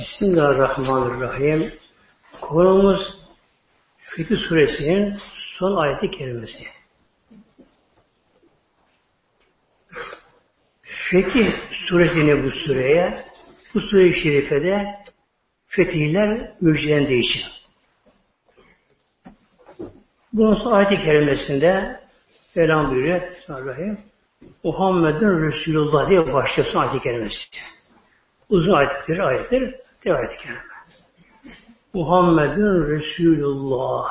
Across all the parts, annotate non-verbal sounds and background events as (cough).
Bismillahirrahmanirrahim. Konumuz Fetih Suresinin son ayeti kerimesi. Fetih suresine bu sureye, bu sure-i şerifede fetihler müjdelendiği için. Bunun son ayet-i kerimesinde Selam buyuruyor. Bismillahirrahmanirrahim. Muhammedun Resulullah diye başlıyorsun ayet-i kerimesi. Uzun ayettir, ayettir. Devam et kerime. Muhammedun Resulullah.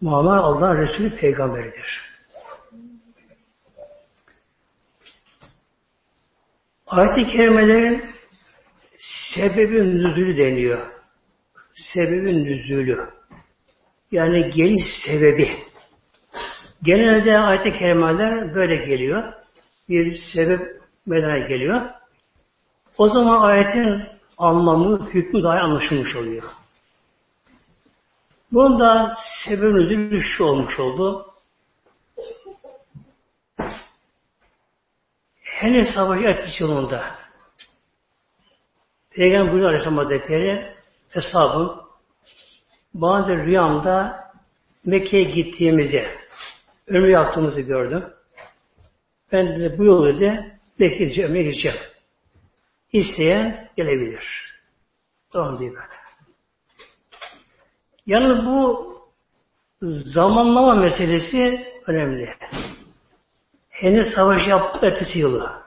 Muhammed Allah'ın Resulü peygamberidir. Ayet-i kerimelerin sebebin nüzülü deniyor. Sebebin nüzülü. Yani geliş sebebi. Genelde ayet-i kerimeler böyle geliyor. Bir sebep meydana geliyor. O zaman ayetin anlamı, hükmü daha anlaşılmış oluyor. Bunda sebebin üzülü şu olmuş oldu. Henüz savaşı ateş yolunda Peygamber buyuruyor Aleyhisselam Hazretleri hesabım da rüyamda Mekke'ye gittiğimizi ömrü yaptığımızı gördüm. Ben de bu yolu dedi Mekke'ye gideceğim, gideceğim. İsteyen gelebilir. Tamam diye böyle. Yani bu zamanlama meselesi önemli. Henüz savaş yaptı ertesi yılı.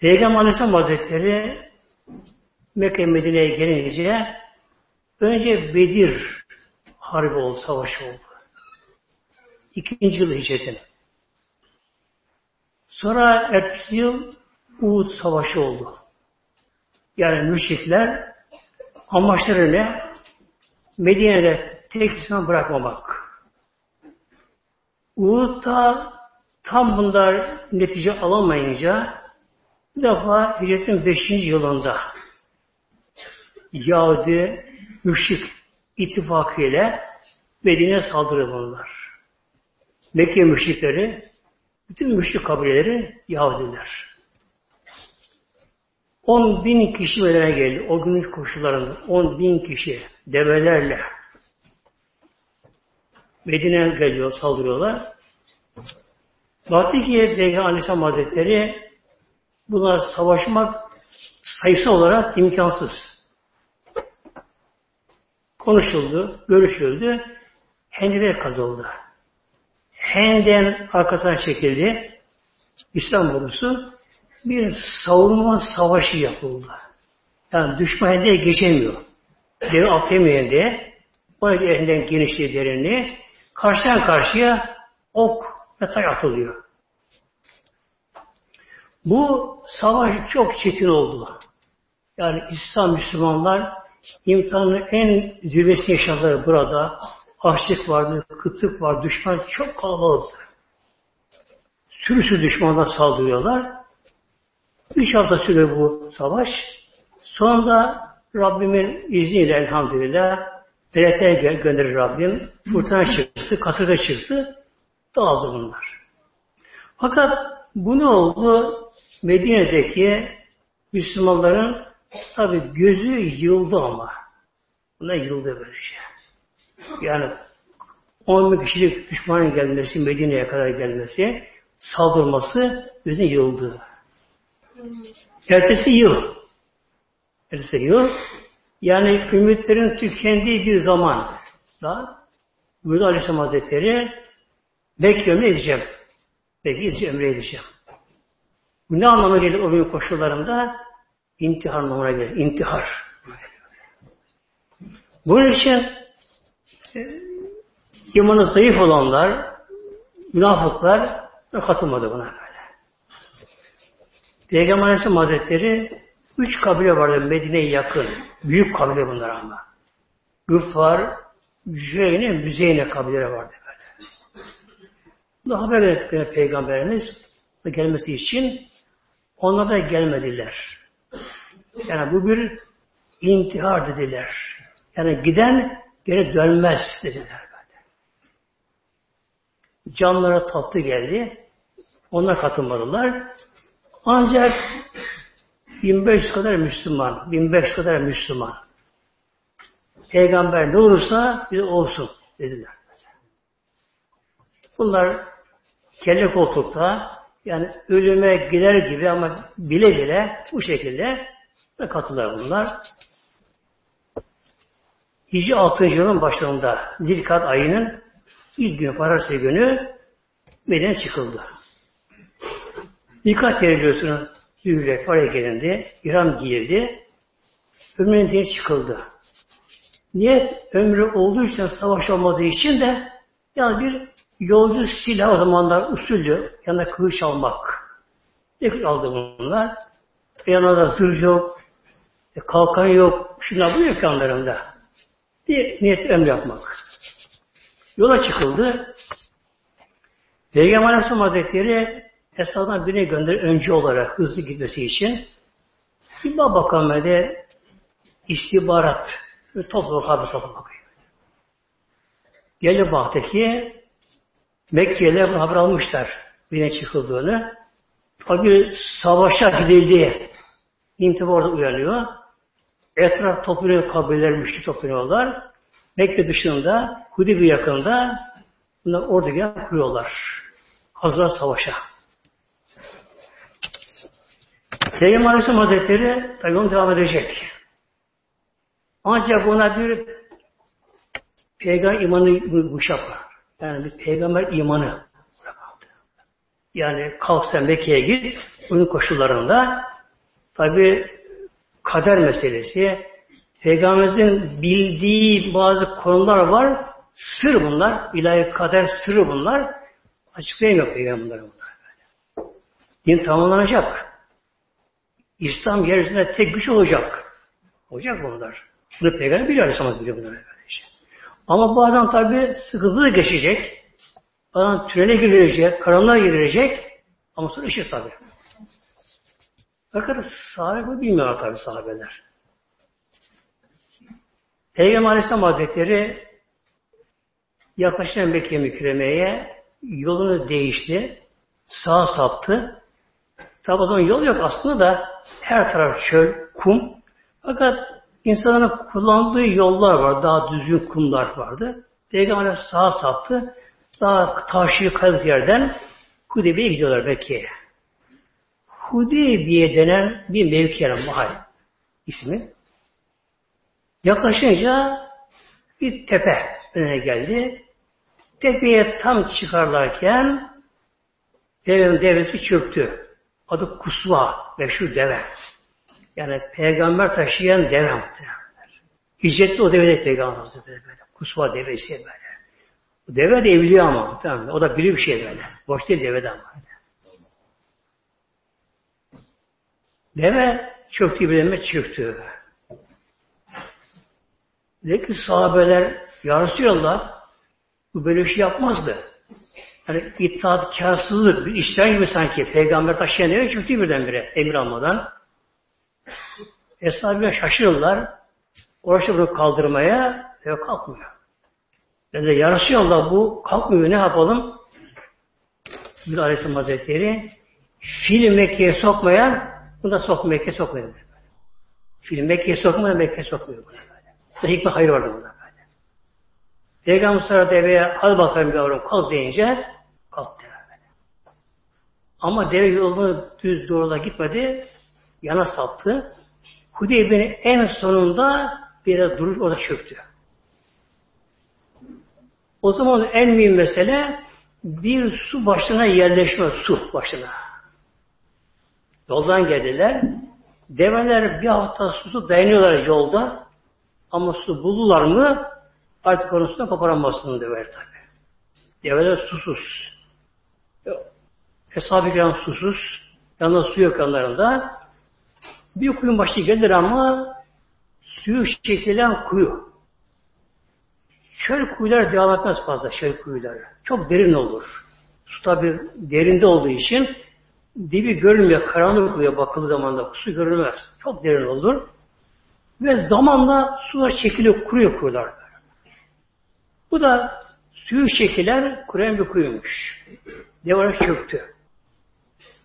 Peygamber Aleyhisselam Hazretleri Mekke Medine'ye gelince önce Bedir harbi oldu, savaşı oldu. İkinci yıl hicretin. Sonra ertesi yıl Uhud Savaşı oldu. Yani müşrikler amaçları ne? Medine'de tek Müslüman bırakmamak. Uhud'da tam bunlar netice alamayınca bir defa hicretin 5. yılında Yahudi müşrik ittifakı ile Medine'ye saldırıyorlar. Mekke müşrikleri bütün müşrik kabileleri Yahudiler. 10 bin kişi Medine'ye geldi. O günün koşullarında 10 bin kişi develerle Medine'ye geliyor, saldırıyorlar. Baktı ki Peygamber Aleyhisselam Hazretleri buna savaşmak sayısı olarak imkansız. Konuşuldu, görüşüldü, hendiler kazıldı. Hendek'in arkasına çekildi. İslam ordusu bir savunma savaşı yapıldı. Yani düşman Hendek'e geçemiyor. Deri atlayamayan diye o elinden genişliği derinliği karşıdan karşıya ok ve tay atılıyor. Bu savaş çok çetin oldu. Yani İslam Müslümanlar imtihanın en zirvesini yaşadılar burada açlık vardı, kıtlık var, düşman çok kalabalıktı. Sürüsü düşmanlar saldırıyorlar. Üç hafta sürüyor bu savaş. Sonunda Rabbimin izniyle elhamdülillah Beret'e gönderir Rabbim. Fırtına çıktı, kasırga çıktı. Dağıldı bunlar. Fakat bu ne oldu? Medine'deki Müslümanların tabi gözü yıldı ama. Buna yıldı böylece. Yani 10 bin kişilik düşmanın gelmesi, Medine'ye kadar gelmesi, saldırması gözün yıldı. Ertesi yıl, ertesi yıl, yani ümitlerin tükendiği bir zaman da Buyurdu Aleyhisselam Hazretleri Mekke ömre edeceğim. Mekke edeceğim, ömre. Bu ne anlama gelir o gün koşullarında? İntihar anlamına gelir. İntihar. Bunun için imanı zayıf olanlar, münafıklar katılmadı buna böyle. Peygamber Aleyhisselam Hazretleri üç kabile vardı Medine'ye yakın. Büyük kabile bunlar ama. Güffar, Cüheyne, Müzeyne kabileleri vardı böyle. Bu haber verdi Peygamberimiz gelmesi için onlar da gelmediler. Yani bu bir intihar dediler. Yani giden geri dönmez dediler böyle. Canlara tatlı geldi. Onlar katılmadılar. Ancak 1500 kadar Müslüman, 1500 kadar Müslüman. Peygamber ne olursa bir olsun dediler. Bunlar kelle koltukta yani ölüme gider gibi ama bile bile bu şekilde katılır bunlar. Hicri 6. yılın başlarında Zilkat ayının ilk günü, Parası günü Medine çıkıldı. Dikkat ediliyorsunuz. Yürek oraya gelindi. İram giyildi. Ömrünün dini çıkıldı. Niyet ömrü olduğu için, savaş olmadığı için de yani bir yolcu silah o zamanlar usullü yanına kılıç almak. Ne aldı bunlar? Yanında zırh yok, e, kalkan yok, şunlar bu yok yanlarında. Bir niyet ömrü yapmak. Yola çıkıldı. Peygamber Aleyhisselam Hazretleri Esa'dan birine gönder önce olarak hızlı gitmesi için bir bakalım dedi istihbarat ve toplu kabı toplu bakıyor. Geldi baktı ki Mekke'yle haber almışlar birine çıkıldığını. Tabi savaşa gidildi. İntiba orada uyanıyor. Etraf topluyor kabileler, müşrik topluyorlar. Mekke dışında, Hudibi yakında bunlar orada gel kuruyorlar. Hazır savaşa. Peygamber Aleyhisselam Hazretleri tabi onu devam edecek. Ancak ona bir peygamber imanı bu yapar. Yani bir peygamber imanı. Yani kalk sen Mekke'ye git, bunun koşullarında tabi kader meselesi, Peygamberimizin bildiği bazı konular var, sır bunlar, ilahi kader sırrı bunlar, açıklayamıyor Peygamber bunlar. Din tamamlanacak. İslam yeryüzünde tek güç olacak. Olacak bunlar. Bunu peygamber biliyor Aleyhisselam biliyor bunları. Böylece. Ama bazen tabi sıkıntılı geçecek. Bazen tünele girilecek, karanlığa girilecek. Ama sonra ışık tabi. Fakat sahabe bu bilmiyorlar tabi sahabeler. Peygamber Aleyhisselam Hazretleri yaklaşan Mekke mükremeye yolunu değişti. Sağa saptı. Tabi o yol yok aslında da her taraf çöl, kum. Fakat insanların kullandığı yollar var. Daha düzgün kumlar vardı. Peygamber sağa saptı. Daha taşı kayıp yerden Hudeybiye'ye gidiyorlar Mekke'ye. Hudeybiye denen bir mevki yani mahalle ismi. Yaklaşınca bir tepe önüne geldi. Tepeye tam çıkarlarken devenin devesi çöktü. Adı Kusva, meşhur deve. Yani peygamber taşıyan deve muhtemelenler. Hicretli o deve de peygamber Hazretleri böyle. Kusva devesi böyle. O deve de evliya ama. Tamam. O da biri bir şey böyle. Boş değil deve de Deve çöktü bileme çöktü. Dedi ki sahabeler Ya Resulallah bu böyle şey yapmazdı. Yani itaatkarsızlık, bir işler gibi sanki. Peygamber taşıyan eve çıktı birdenbire emir almadan. Eshab-ı şaşırırlar. Uğraşı bunu kaldırmaya ve kalkmıyor. Ben de Ya Resulallah bu kalkmıyor ne yapalım? Bir Aleyhisselam Hazretleri film Mekke'ye sokmayan bunu da sok Mekke'ye sokmuyor. Film Mekke'ye sokmayan Mekke'ye sokmuyor. Bunu böyle. Hikmet hayır vardı burada böyle. Peygamber sonra deveye al bakalım yavrum kalk deyince kalktı. Böyle. Ama deve yolunu düz doğrula gitmedi. Yana saptı. Hudeybiye'nin en sonunda biraz duruş orada çöktü. O zaman en mühim mesele bir su başına yerleşme, su başına. Yoldan geldiler. Develer bir hafta susu dayanıyorlar yolda. Ama su buldular mı artık konusunda koparamazsın develer tabi. Develer susuz. Hesabı kiram susuz. Yanında su yok yanlarında. Bir kuyun başı gelir ama suyu çekilen kuyu. Çöl kuyular devam etmez fazla çöl kuyuları. Çok derin olur. Su tabi derinde olduğu için dibi görünmüyor. Karanlık kuya bakıldığı zaman da su görünmez. Çok derin olur. Ve zamanla sular çekiliyor, kuruyor kuyular. Bu da suyu çekilen kuruyan bir kuyumuş. Devara çöktü.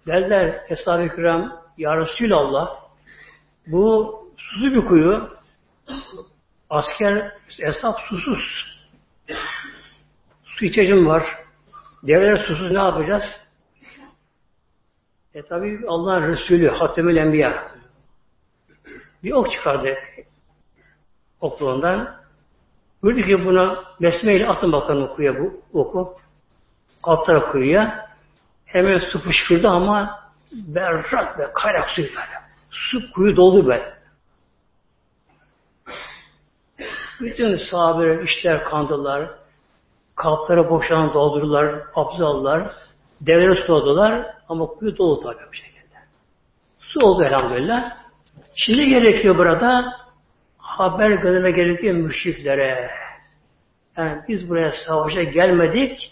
Derler Eshab-ı Kiram Ya Resulallah bu susuz bir kuyu asker esnaf susuz. Su içeceğim var. Devler susuz ne yapacağız? E tabi Allah'ın Resulü Hatemül Enbiya bir ok çıkardı okluğundan. Buyurdu ki buna besmeyle atın bakalım kuyuya bu oku. Alt taraf. Hemen su fışkırdı ama berrak ve kaynak suyu böyle. Su kuyu doldu böyle. Bütün sahabeler işler kandılar. Kapları boşalan doldurdular, abzallar. Devleri suladılar ama kuyu dolu tabi bir şekilde. Su oldu elhamdülillah. Şimdi gerekiyor burada haber gönderme gerekiyor müşriklere. Yani biz buraya savaşa gelmedik,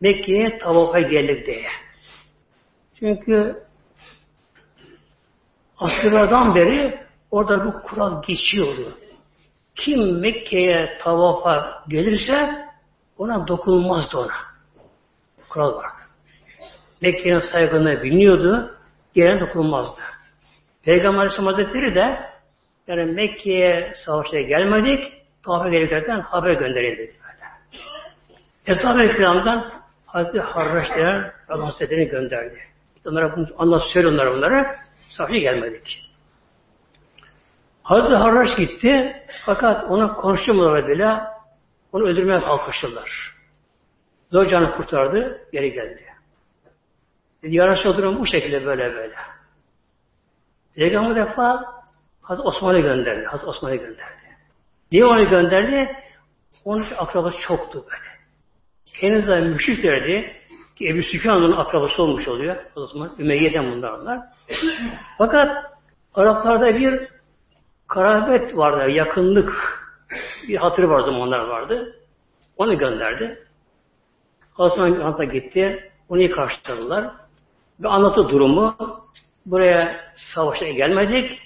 Mekke'ye tavafa geldik diye. Çünkü asırlardan beri orada bu kural geçiyordu. Kim Mekke'ye tavafa gelirse ona dokunulmazdı ona. Kural var. Mekke'nin saygını biliniyordu, gelen dokunulmazdı. Peygamber Aleyhisselam de yani Mekke'ye savaşta gelmedik, tavafa gelirken haber gönderildi. Eshab-ı Kiram'dan Hazreti Harraş denen Allah gönderdi. Onlara bunu anlat söyle onlara bunlara. Savaşa gelmedik. Hazreti Harraş gitti fakat ona konuşamadılar bile onu öldürmeye kalkıştılar. Zor canı kurtardı, geri geldi. Dedi, ya durum bu şekilde böyle böyle. Peygamber defa Hazreti Osman'ı gönderdi. Hazreti Osman'ı gönderdi. Niye onu gönderdi? Onun akrabası çoktu böyle. Kendisi müşriklerdi. Ki Ebu Süfyan'ın akrabası olmuş oluyor. O zaman Ümeyye'den bunlar. (clears throat) Fakat Araplarda bir karabet vardı, yakınlık bir hatırı var zamanlar vardı. Onu gönderdi. Osman Han'ta gitti. Onu karşıladılar. Ve anlatı durumu. Buraya savaşa gelmedik.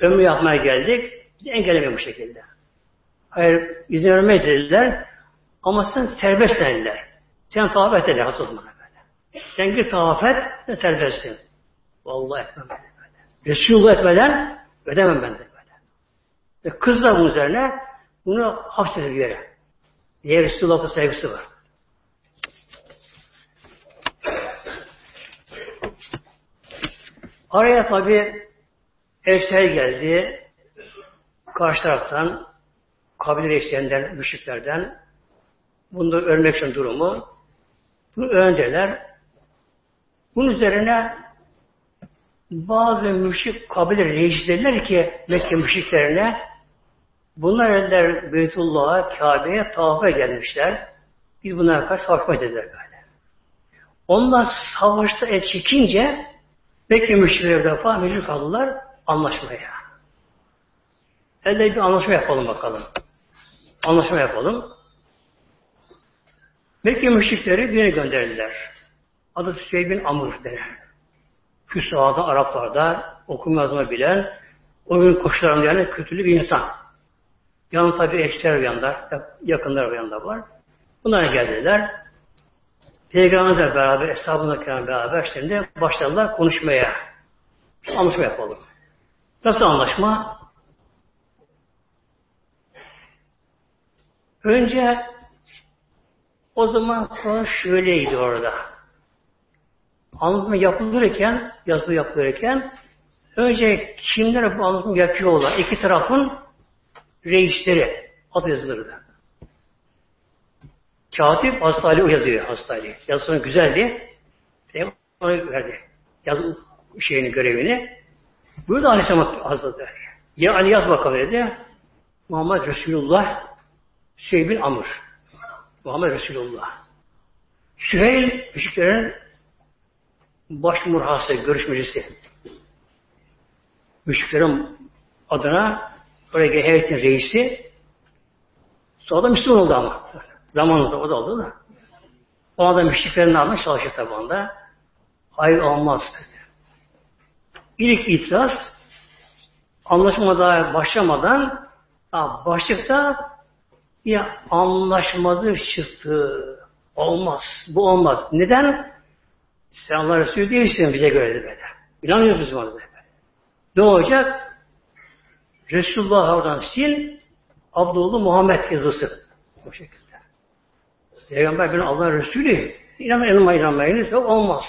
Ömrü yapmaya geldik. Bizi engellemiyor bu şekilde. Hayır, izin vermeyiz dediler. Ama sen serbest dediler. Sen tavaf et dediler Hazreti böyle. Sen gir tavaf et, sen serbestsin. Vallahi etmem ben de böyle. Resulullah etmeden ödemem ben de böyle. Ve kız bunun üzerine bunu hapseder bir yere. Diye Resulullah'a sevgisi var. Araya tabi elçiler geldi. Karşı taraftan kabile reislerden, müşriklerden bunu örmek için durumu bunu öğrendiler. Bunun üzerine bazı müşrik kabile reislerler ki Mekke müşriklerine bunlar eller Beytullah'a, Kabe'ye tavafa gelmişler. Biz bunlara karşı savaşma dediler böyle. Onlar savaşta el çekince Mekke müşrikleri defa mecbur kaldılar anlaşmaya. Hele bir anlaşma yapalım bakalım. Anlaşma yapalım. Mekke müşrikleri birine gönderdiler. Adı Süheyb bin Amr denir. Füsahada, Araplarda okuma yazma bilen, o gün koşularında yani kötülü bir insan. Yanında tabi eşler yanda, yakınlar yanda var. Bunlara geldiler. Peygamberimizle beraber, hesabına beraber şimdi başladılar konuşmaya. Anlaşma yapalım. Nasıl anlaşma? Önce o zaman konu şöyleydi orada. Anlatma yapılırken, yazılı yapılırken önce kimler bu anlatımı yapıyorlar? İki tarafın reisleri adı yazılırdı. Katip Hastali yazıyor Hastali. Yazısının güzeldi. Onu verdi. Yazı şeyini görevini. Buyurdu Aleyhisselam Hazretleri. Ya Ali yaz bakalım dedi. Muhammed Resulullah Süheyl bin Amr. Muhammed Resulullah. Süheyl müşriklerin baş murhası, görüşmecisi. Müşriklerin adına oraya heyetin reisi sonra da Müslüman oldu ama. Zamanında o da oldu da. O da müşriklerin ardından çalışıyor tabi onda. Hayır olmaz dedi. İlk itiraz anlaşma daha başlamadan başlıkta bir anlaşmazlık çıktı. Olmaz. Bu olmaz. Neden? Sen Allah Resulü değilsin bize göre de böyle. İnanmıyoruz biz böyle. Ne olacak? Resulullah oradan sil, Abdullah Muhammed yazısı. Bu şekilde. Peygamber benim Allah'ın Resulü. İnanma inanma inanmayınız. Yok olmaz.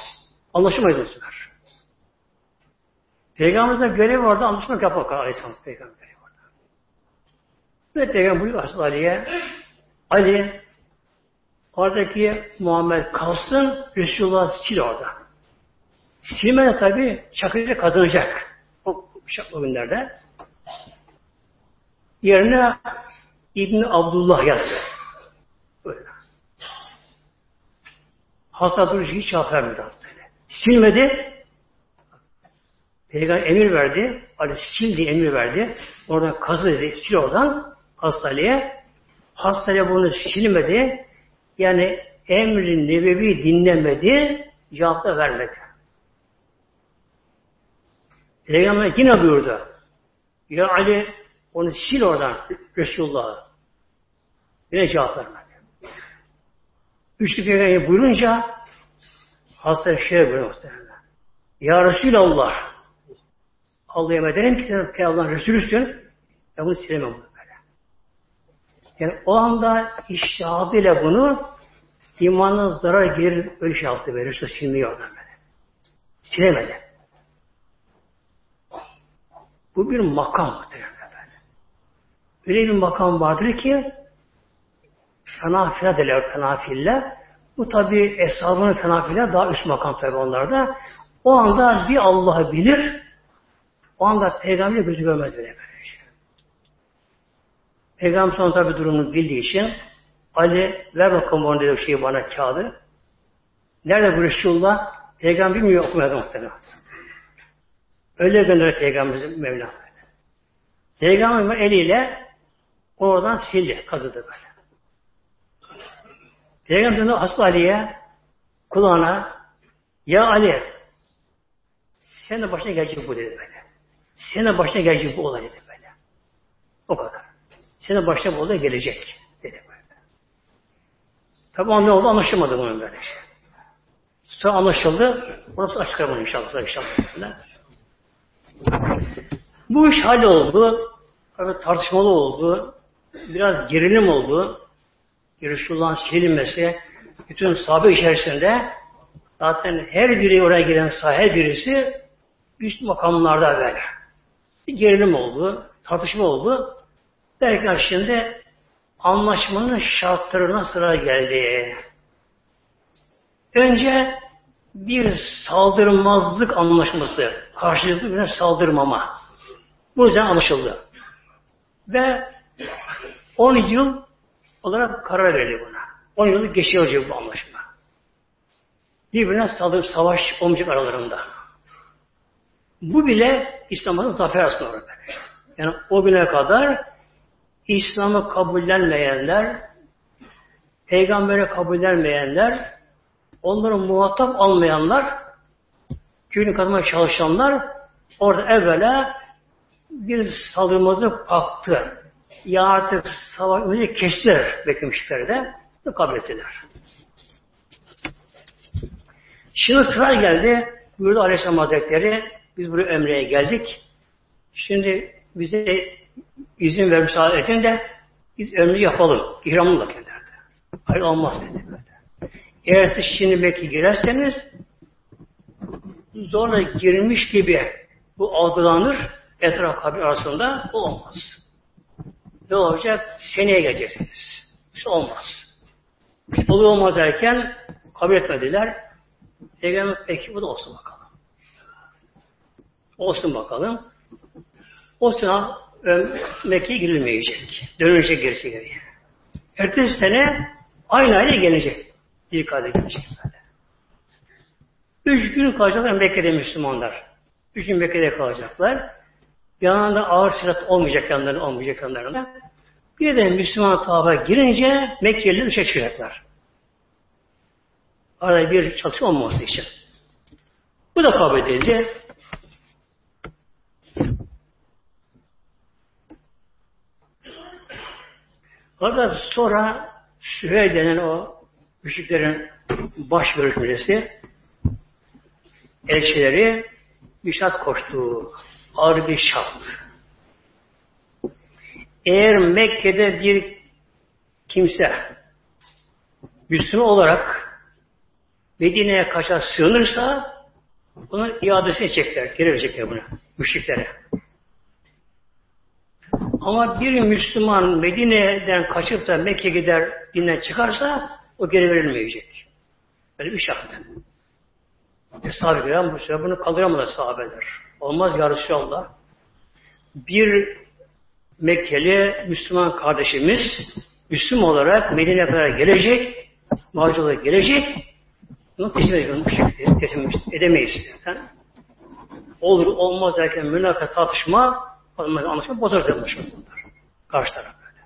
Anlaşılmayız desinler. Peygamberimize görev vardı anlaşmak yapmak Aleyhisselam Peygamber görevi vardı. Ve Peygamber buyuruyor Hazreti Ali'ye Ali oradaki Muhammed kalsın Resulullah sil orada. Silmene tabi Çakır'ı kazanacak. O, o günlerde. Yerine İbni Abdullah yazdı. Böyle. Hasan Duruş hiç cevap vermedi hastayla. Silmedi. Peygamber emir verdi. Ali sil diye emir verdi. Oradan kazı dedi. Sil oradan hastaneye. Hastaya bunu silmedi. Yani emri nebevi dinlemedi. Cevap da vermedi. Peygamber yine buyurdu. Ya Ali onu sil oradan Resulullah'a. Yine cevap vermedi. Üçlü peygamber buyurunca hasta şey buyuruyor muhtemelen. Ya Resulallah Allah'a ederim ki sen Peygamber'in Resulüsün ben bunu silemem böyle. Yani o anda iştihadıyla bunu imanına zarar gelir öyle şey yaptı böyle. Resul silmiyor oradan böyle. Silemedi. Bu bir makam muhtemelen böyle. Öyle bir makam vardır ki fenafile derler fenafille. Bu tabi eshabının fenafile daha üst makam tabi onlarda. O anda bir Allah'ı bilir, o anda peygamber gözü görmez bile böyle şey. Peygamber sonra tabi durumunu bildiği için Ali ver bakalım onu dedi şeyi bana kağıdı. Nerede bu Resulullah? Peygamber bilmiyor okumaya muhtemelen. Öyle gönderir Peygamberimizin Mevla. Peygamber eliyle oradan sildi, kazıdı böyle. Peygamber Aslı Ali'ye kulağına Ya Ali sen de başına gelecek bu dedi böyle. Senin de başına gelecek bu olay dedi böyle. O kadar. Senin başına bu olay gelecek dedi böyle. Tabi ne oldu anlaşılmadı bunun böyle şey. Sonra anlaşıldı. Orası açıklamıyor inşallah. inşallah. Bu iş oldu, Tabi tartışmalı oldu. Biraz gerilim oldu. Resulullah'ın silinmesi bütün sahabe içerisinde zaten her biri oraya giren her birisi üst makamlarda böyle. Bir gerilim oldu, tartışma oldu. Derken şimdi anlaşmanın şartlarına sıra geldi. Önce bir saldırmazlık anlaşması, karşılıklı bir saldırmama. Bu yüzden anlaşıldı. Ve 10 yıl olarak karar verdi buna. 10 yıllık geçiyor bu anlaşma. Birbirine saldırıp savaş olmayacak aralarında. Bu bile İslam'ın zafer aslında böyle. Yani o güne kadar İslam'ı kabullenmeyenler, peygambere kabullenmeyenler, onları muhatap almayanlar, köyünü kazanmaya çalışanlar orada evvela bir saldırmazı paktı. Ya artık savaş önce kestiler Mekke de kabul ettiler. Şimdi sıra geldi. Buyurdu Aleyhisselam Hazretleri biz buraya ömreye geldik. Şimdi bize izin ver müsaade edin de biz ömrü yapalım. İhramlı kendilerinde. Hayır olmaz dedi. Eğer siz şimdi Mekke girerseniz zorla girmiş gibi bu algılanır etraf kabir arasında olmaz. Ne olacak? Seneye geleceksiniz. İşte olmaz. İşte oluyor olmaz derken kabul etmediler. Peygamber peki bu da olsun bakalım. Olsun bakalım. O sene Mekke'ye girilmeyecek. Dönecek gerisi geriye. Ertesi sene aynı ayda gelecek. Bir kadar gelecek böyle. Üç gün kalacaklar Mekke'de Müslümanlar. Üç gün Mekke'de kalacaklar. Yanında ağır silah olmayacak yanlarında, olmayacak yanlarında. Bir de Müslüman tarafa girince Mekkeliler dışa çıkacaklar. Arada bir çatışma olmaması için. Bu da kabul edildi. Fakat sonra Süheyl denen o müşriklerin baş görüşmesi elçileri bir şart koştu. Ağır bir şart. Eğer Mekke'de bir kimse Müslüman olarak Medine'ye kaçar sığınırsa bunun iadesini çekler, geri verecekler buna, müşriklere. Ama bir Müslüman Medine'den kaçıp da Mekke'ye gider, dinden çıkarsa o geri verilmeyecek. Böyle bir şart. Eshab-ı Kiram bu sefer bunu kaldıramadı sahabeler. Olmaz ya Resulallah. Bir Mekkeli Müslüman kardeşimiz Müslüman olarak Medine'ye kadar gelecek, mağazalara gelecek, bunu teslim edilmiş. Teslim edemeyiz. Sen olur olmaz derken münakat tartışma anlaşma bozar anlaşma bunlar. Karşı taraf böyle.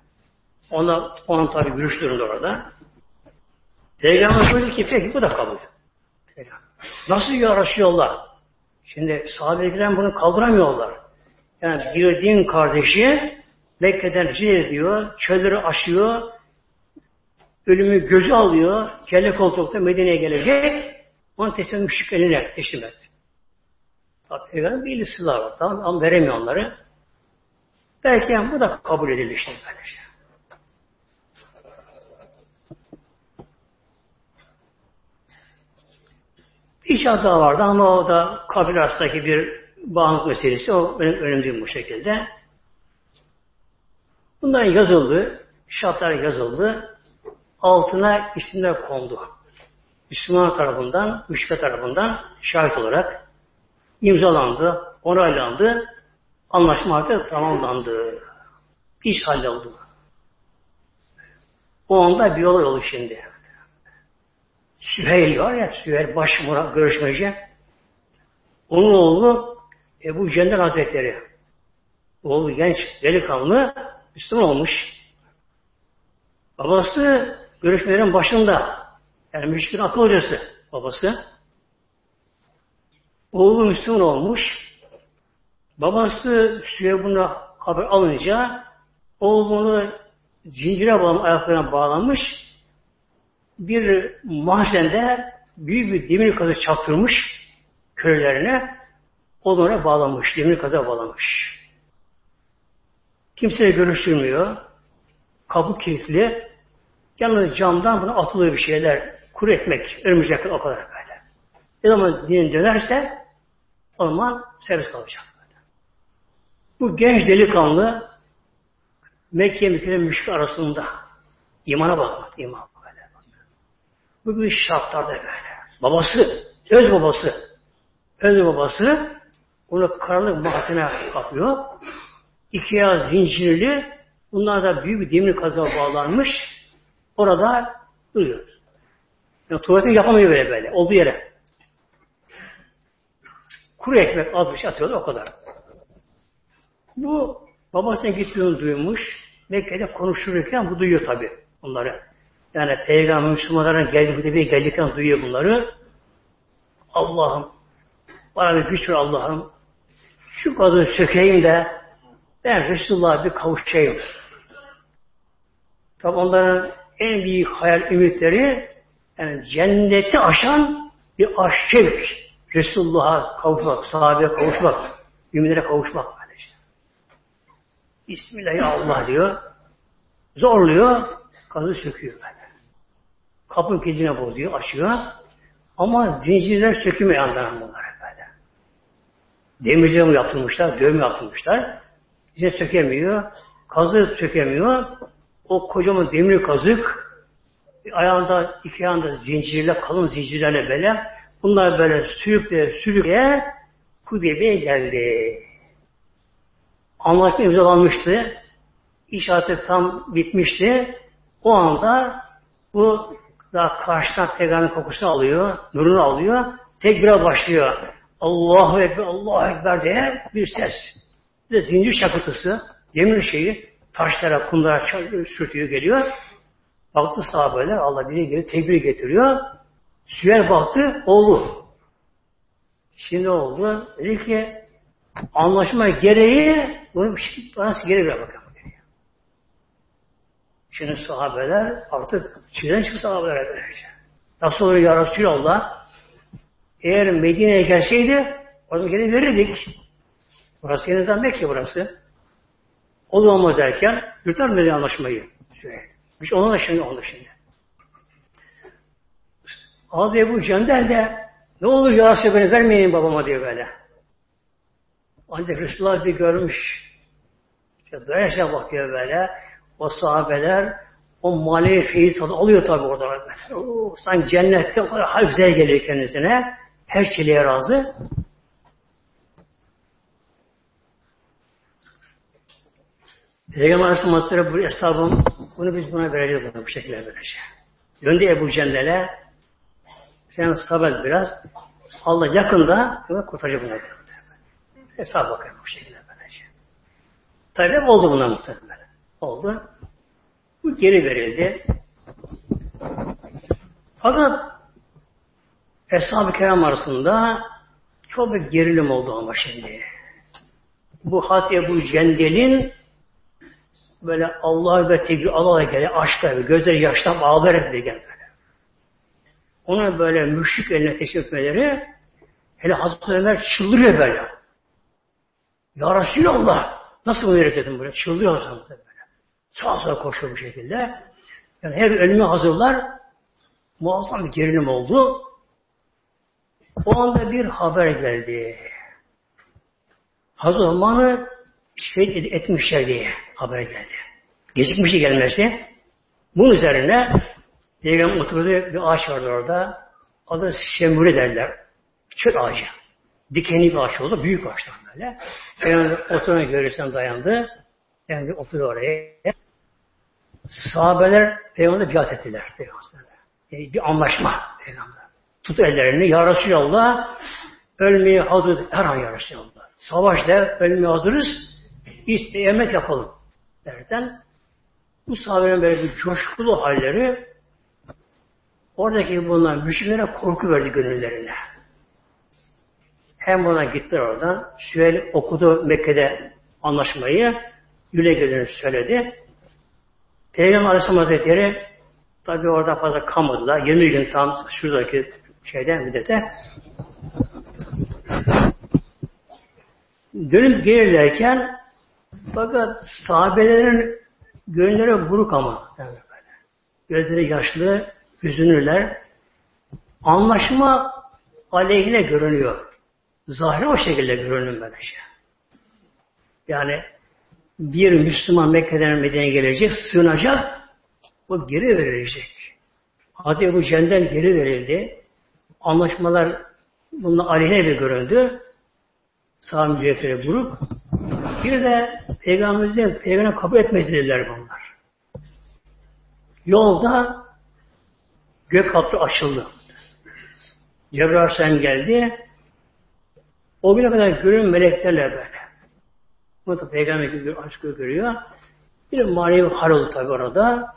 Ona, onun tabi görüşlerinde orada. Peygamber buyurdu ki peki bu da kabul. Nasıl ya Resulallah? Şimdi sahabe bunu kaldıramıyorlar. Yani bir din kardeşi Mekke'den hicret ediyor, çölleri aşıyor, ölümü gözü alıyor, kelle koltukta Medine'ye gelecek, onu teslim müşrik eline teslim et. Peygamber bir silahlar var, tamam ama veremiyor onları. Belki yani bu da kabul edilir işte böylece. Şart daha vardı ama o da kabile arasındaki bir bağımlılık meselesi. O benim önemli bu şekilde. Bunlar yazıldı. Şartlar yazıldı. Altına isimler kondu. Müslüman tarafından, müşrika tarafından şahit olarak imzalandı, onaylandı. Anlaşma artık tamamlandı. İş halloldu. O anda bir olay oldu şimdi. Süheyl var ya, Süheyl baş görüşmeci. Onun oğlu Ebu Cendel Hazretleri. Oğlu genç, delikanlı, Müslüman olmuş. Babası görüşmelerin başında. Yani müşrikün akıl hocası babası. Oğlu Müslüman olmuş. Babası Süheyl buna haber alınca oğlunu zincire bağlamış, ayaklarına bağlamış bir mahzende büyük bir demir kazı çaktırmış kölelerine onlara bağlamış, demir kaza bağlamış. Kimseyle görüştürmüyor. Kapı kilitli. Yalnız camdan buna atılıyor bir şeyler. Kuru ekmek, örümcekler o kadar böyle. Ne zaman din dönerse o zaman servis kalacak. Böyle. Bu genç delikanlı Mekke Mekke'de müşrik arasında imana bakmak, iman. Bu bir şartlarda böyle. Babası, öz babası, öz babası onu karanlık mahzene kapıyor. İki yağ zincirli, bunlar da büyük bir demir kazığa bağlanmış. Orada duruyor. Yani tuvaleti yapamıyor böyle böyle, olduğu yere. Kuru ekmek az bir şey atıyorlar o kadar. Bu babasına gittiğini duymuş. Mekke'de konuşurken bu duyuyor tabi bunları. Yani Peygamber Müslümanların geldiği Hudeybiye geldikten duyuyor bunları. Allah'ım bana bir güç ver Allah'ım. Şu kadını sökeyim de ben Resulullah'a bir kavuşayım. Tabi onların en büyük hayal ümitleri yani cenneti aşan bir şevk. Resulullah'a kavuşmak, sahabeye kavuşmak, müminlere kavuşmak. Bismillah ya Allah diyor. Zorluyor, kazı söküyor böyle. Kapının kilidine bozuyor, açıyor. Ama zincirler sökülmüyor yandan bunlar böyle. Demirciye mi yaptırmışlar, dövme yaptırmışlar. Bize sökemiyor. Kazık sökemiyor. O kocaman demir kazık ayağında, iki ayağında zincirle, kalın zincirlerle böyle bunlar böyle sürükle sürükle Hudeybiye'ye geldi. Anlaşma imzalanmıştı. İş artık tam bitmişti. O anda bu daha karşıdan peygamber kokusunu alıyor, nurunu alıyor, tekbire başlıyor. Allahu Ekber, Allahu Ekber diye bir ses. Bir de zincir şakırtısı, demir şeyi taşlara, kumlara sürtüyor geliyor. Baktı sahabeler, Allah biri gelip tekbir getiriyor. Süyer baktı, oğlu. Şimdi oldu. Dedi ki, anlaşma gereği bunu bana geri ver bakalım. Şimdi sahabeler artık çileden çıktı sahabelere böylece. Nasıl olur ya Resulallah? Eğer Medine'ye gelseydi onu geri verirdik. Burası yeniden Mekke burası. O da olmaz derken yurtar Medine anlaşmayı. Hiç onun şimdi oldu şimdi. Aldı Ebu Cendel de ne olur ya beni vermeyin babama diyor böyle. Ancak Resulullah bir görmüş. İşte dayanışa bakıyor böyle. O sahabeler o manevi feyiz alıyor tabi orada. Oo, sanki cennette o kadar güzel geliyor kendisine. Her çeliğe razı. Peygamber Aleyhisselam Hazretleri bu hesabım bunu biz buna vereceğiz bunu bu şekilde vereceğiz. Döndü Ebu Cendel'e sen sabret biraz. Allah yakında kurtaracak bunu. Hesap bakayım bu şekilde böylece. Tabi oldu bunlar muhtemelen. Oldu. Bu geri verildi. Fakat Eshab-ı Kiram arasında çok bir gerilim oldu ama şimdi. Bu Hatice bu Cendel'in böyle Allah ve tekbir Allah'a gele aşka ve gözleri yaştan ağlayarak bir gel böyle. Ona böyle müşrik eline teşrif etmeleri hele Hazreti Ömer çıldırıyor böyle. Ya Resulallah nasıl bunu dedim böyle çıldırıyor Hazreti böyle. Sağa sağa koşuyor bu şekilde. Yani her ölüme hazırlar muazzam bir gerilim oldu. O anda bir haber geldi. Hazreti Ömer'i şehit etmişler diye haber geldi. Gecikmişti gelmesi. Bunun üzerine Peygamber oturduğu bir ağaç vardı orada. Adı Semure derler. Çöl ağacı. Dikenli bir ağaç oldu. Büyük ağaçlar böyle. Peygamber oturmaya görürsen dayandı. Yani oturuyor oraya. Sahabeler Peygamber'e biat ettiler. Peygamber'e. Yani bir anlaşma Peygamber. Tut ellerini. Ya Resulallah ölmeye hazır. Her an Ya Resulallah. Savaşta ölmeye hazırız. Biz emet yapalım. Derken bu sahabelerin böyle bir coşkulu halleri oradaki bulunan müşriklere korku verdi gönüllerine. Hem buna gittiler oradan. Süheyl okudu Mekke'de anlaşmayı. Yüle gelini söyledi. Peygamber Aleyhisselam Hazretleri tabi orada fazla kalmadılar. 20 gün tam şuradaki şeyden müddete dönüp gelirlerken fakat sahabelerin gönülleri buruk ama yani böyle. gözleri yaşlı, hüzünlüler. Anlaşma aleyhine görünüyor. Zahiri o şekilde görünüm böyle şey. Yani bir Müslüman Mekke'den Medine'ye gelecek, sığınacak, o geri verilecek. Hadi Ebu Cendel geri verildi. Anlaşmalar bunun aleyhine bir göründü. Sağ mücadele buruk. Bir de Peygamberimizden Peygamber kabul etmediler bunlar. Yolda gök kapı açıldı. Cebrail geldi. O güne kadar görün meleklerle böyle. Bu da peygamber gibi aşkı görüyor. Bir manevi hal oldu tabi orada.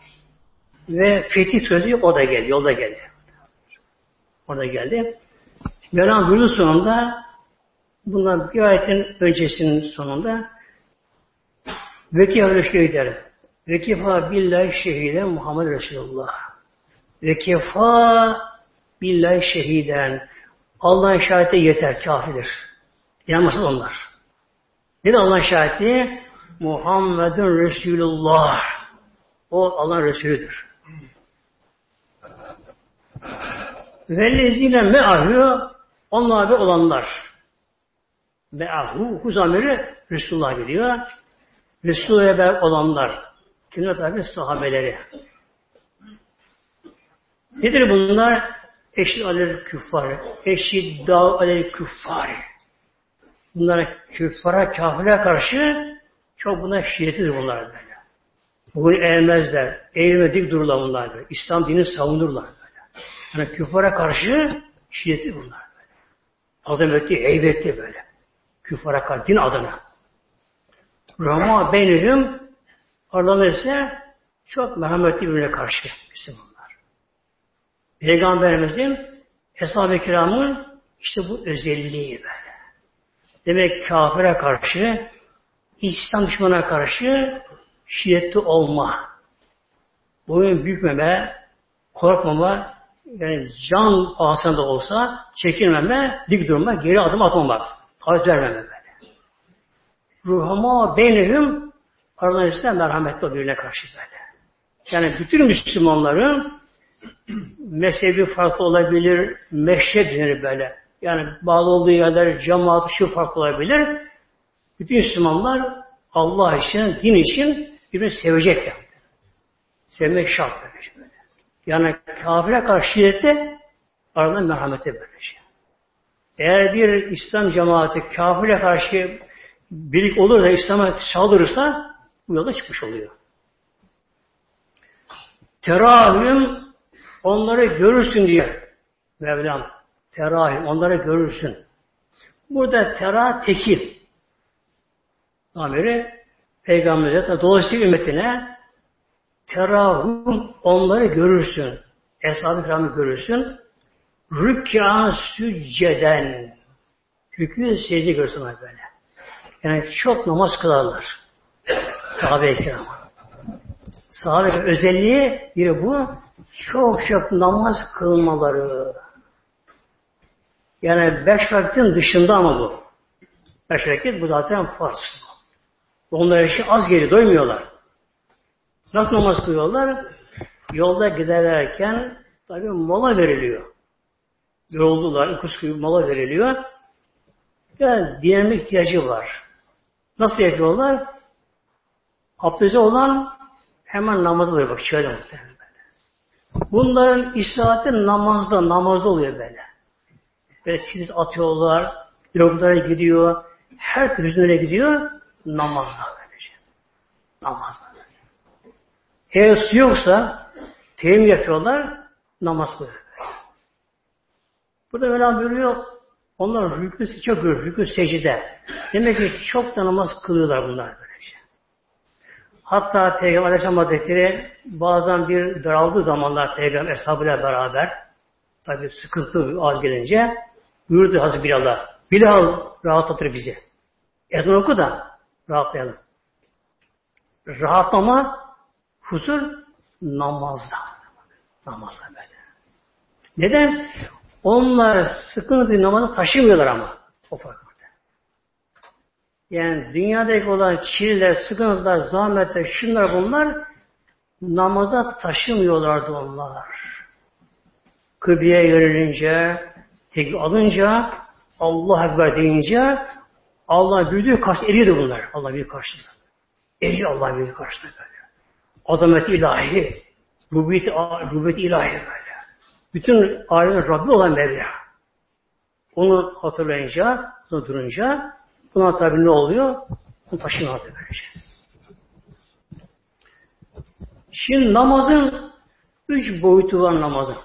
Ve fetih sözü o da geldi. Yolda geldi. Orada geldi. Mevlam buyurdu sonunda bundan bir ayetin öncesinin sonunda Veki öyle şey der. Vekifa billahi şehiden Muhammed Resulullah. Vekifa billahi şehiden. Allah'ın şahidi yeter, kafidir. İnanmasın onlar. Ne de Allah'ın şahidi? Muhammedun Resulullah. O Allah'ın Resulüdür. Vellezine me'ahü onlar ve olanlar. Me'ahu huzamiri Resulullah geliyor. Resulü'ye beraber olanlar. Kimler tabi? Sahabeleri. Nedir bunlar? Eşit alel küffar. Eşit dağ alel küffar. Bunlar küffara, kafire karşı çok buna şiddetlidir bunlar böyle. Bugün eğilmezler. Eğilme dik dururlar bunlar böyle. İslam dinini savunurlar böyle. Yani küffara karşı şiddetli bunlar böyle. Azametli, heybetli böyle. Küffara karşı, din adına. Rama beynihim aralarında ise çok merhametli birbirine karşı Müslümanlar. Peygamberimizin Eshab-ı Kiram'ın işte bu özelliği böyle. Demek kafire karşı, İslam düşmana karşı şiddetli olma, boyun bükmeme, korkmama, yani can pahasında olsa çekinmeme, dik durma, geri adım atmamak. Taahhüt vermeme böyle. Ruhuma beynihim aralarında merhametli o birine karşı böyle. Yani bütün Müslümanların (clears throat) mezhebi farklı olabilir, meşrep denir böyle. Yani bağlı olduğu yerler, cemaat, şu farklı olabilir. Bütün Müslümanlar Allah için, din için birbirini sevecek yani. Sevmek şart böyle. Yani kafire karşı şiddette aradan merhamete böyle şey. Eğer bir İslam cemaati kafire karşı birlik olur da İslam'a saldırırsa bu yolda çıkmış oluyor. Terahüm onları görürsün diye Mevlam terahüm onları görürsün. Burada tera tekil. Amiri Peygamber'e dolayısıyla ümmetine terahum onları görürsün. Eshab-ı kiramı görürsün. Rükkan sücceden hükmü secde görsün böyle. Yani çok namaz kılarlar. Sahabe-i kiram. Sahabe özelliği biri bu. Çok çok namaz kılmaları. Yani beş vaktin dışında ama bu. Beş vakit bu zaten farz. Onlar için az geri doymuyorlar. Nasıl namaz kılıyorlar? Yolda giderlerken tabi mola veriliyor. Yoruldular, uykusu mola veriliyor. Yani dinlenme ihtiyacı var. Nasıl yapıyorlar? Abdesti olan hemen namazı oluyor. Bak şöyle muhtemelen. Bunların istirahatı namazda, namazda oluyor böyle. Böyle fiziz atıyorlar, yollara gidiyor, her türlü gidiyor, namazda böylece. Namazda. Eğer su yoksa teyim yapıyorlar, namaz kılıyor. Burada Mevlam buyuruyor, onlar rükû çok rükû secde. Demek ki çok da namaz kılıyorlar bunlar böylece. Hatta Peygamber Aleyhisselam Hazretleri bazen bir daraldığı zamanlar Peygamber eshabıyla beraber tabi sıkıntı bir an gelince buyurdu Hazreti Bilal'a Bilal rahatlatır bizi. Ezan oku da rahatlayalım. Rahatlama huzur namazda. Namazda böyle. Neden? Onlar sıkıntı namazı taşımıyorlar ama. O farkında. Yani dünyadaki olan çileler, sıkıntılar, zahmetler, şunlar bunlar namaza taşımıyorlardı onlar. Kıbleye yönelince, tek alınca, Allah Ekber deyince Allah büyüdüğü karşı eriyordu bunlar. Allah büyük karşısında. Eriyor Allah büyük karşısında böyle. Azamet ilahi, rububiyet, rububiyet ilahi böyle. Bütün alemin Rabbi olan Mevla. Onu hatırlayınca, onu durunca buna tabi ne oluyor? Bunu taşımıyor böylece. Şimdi namazın üç boyutu var namazın.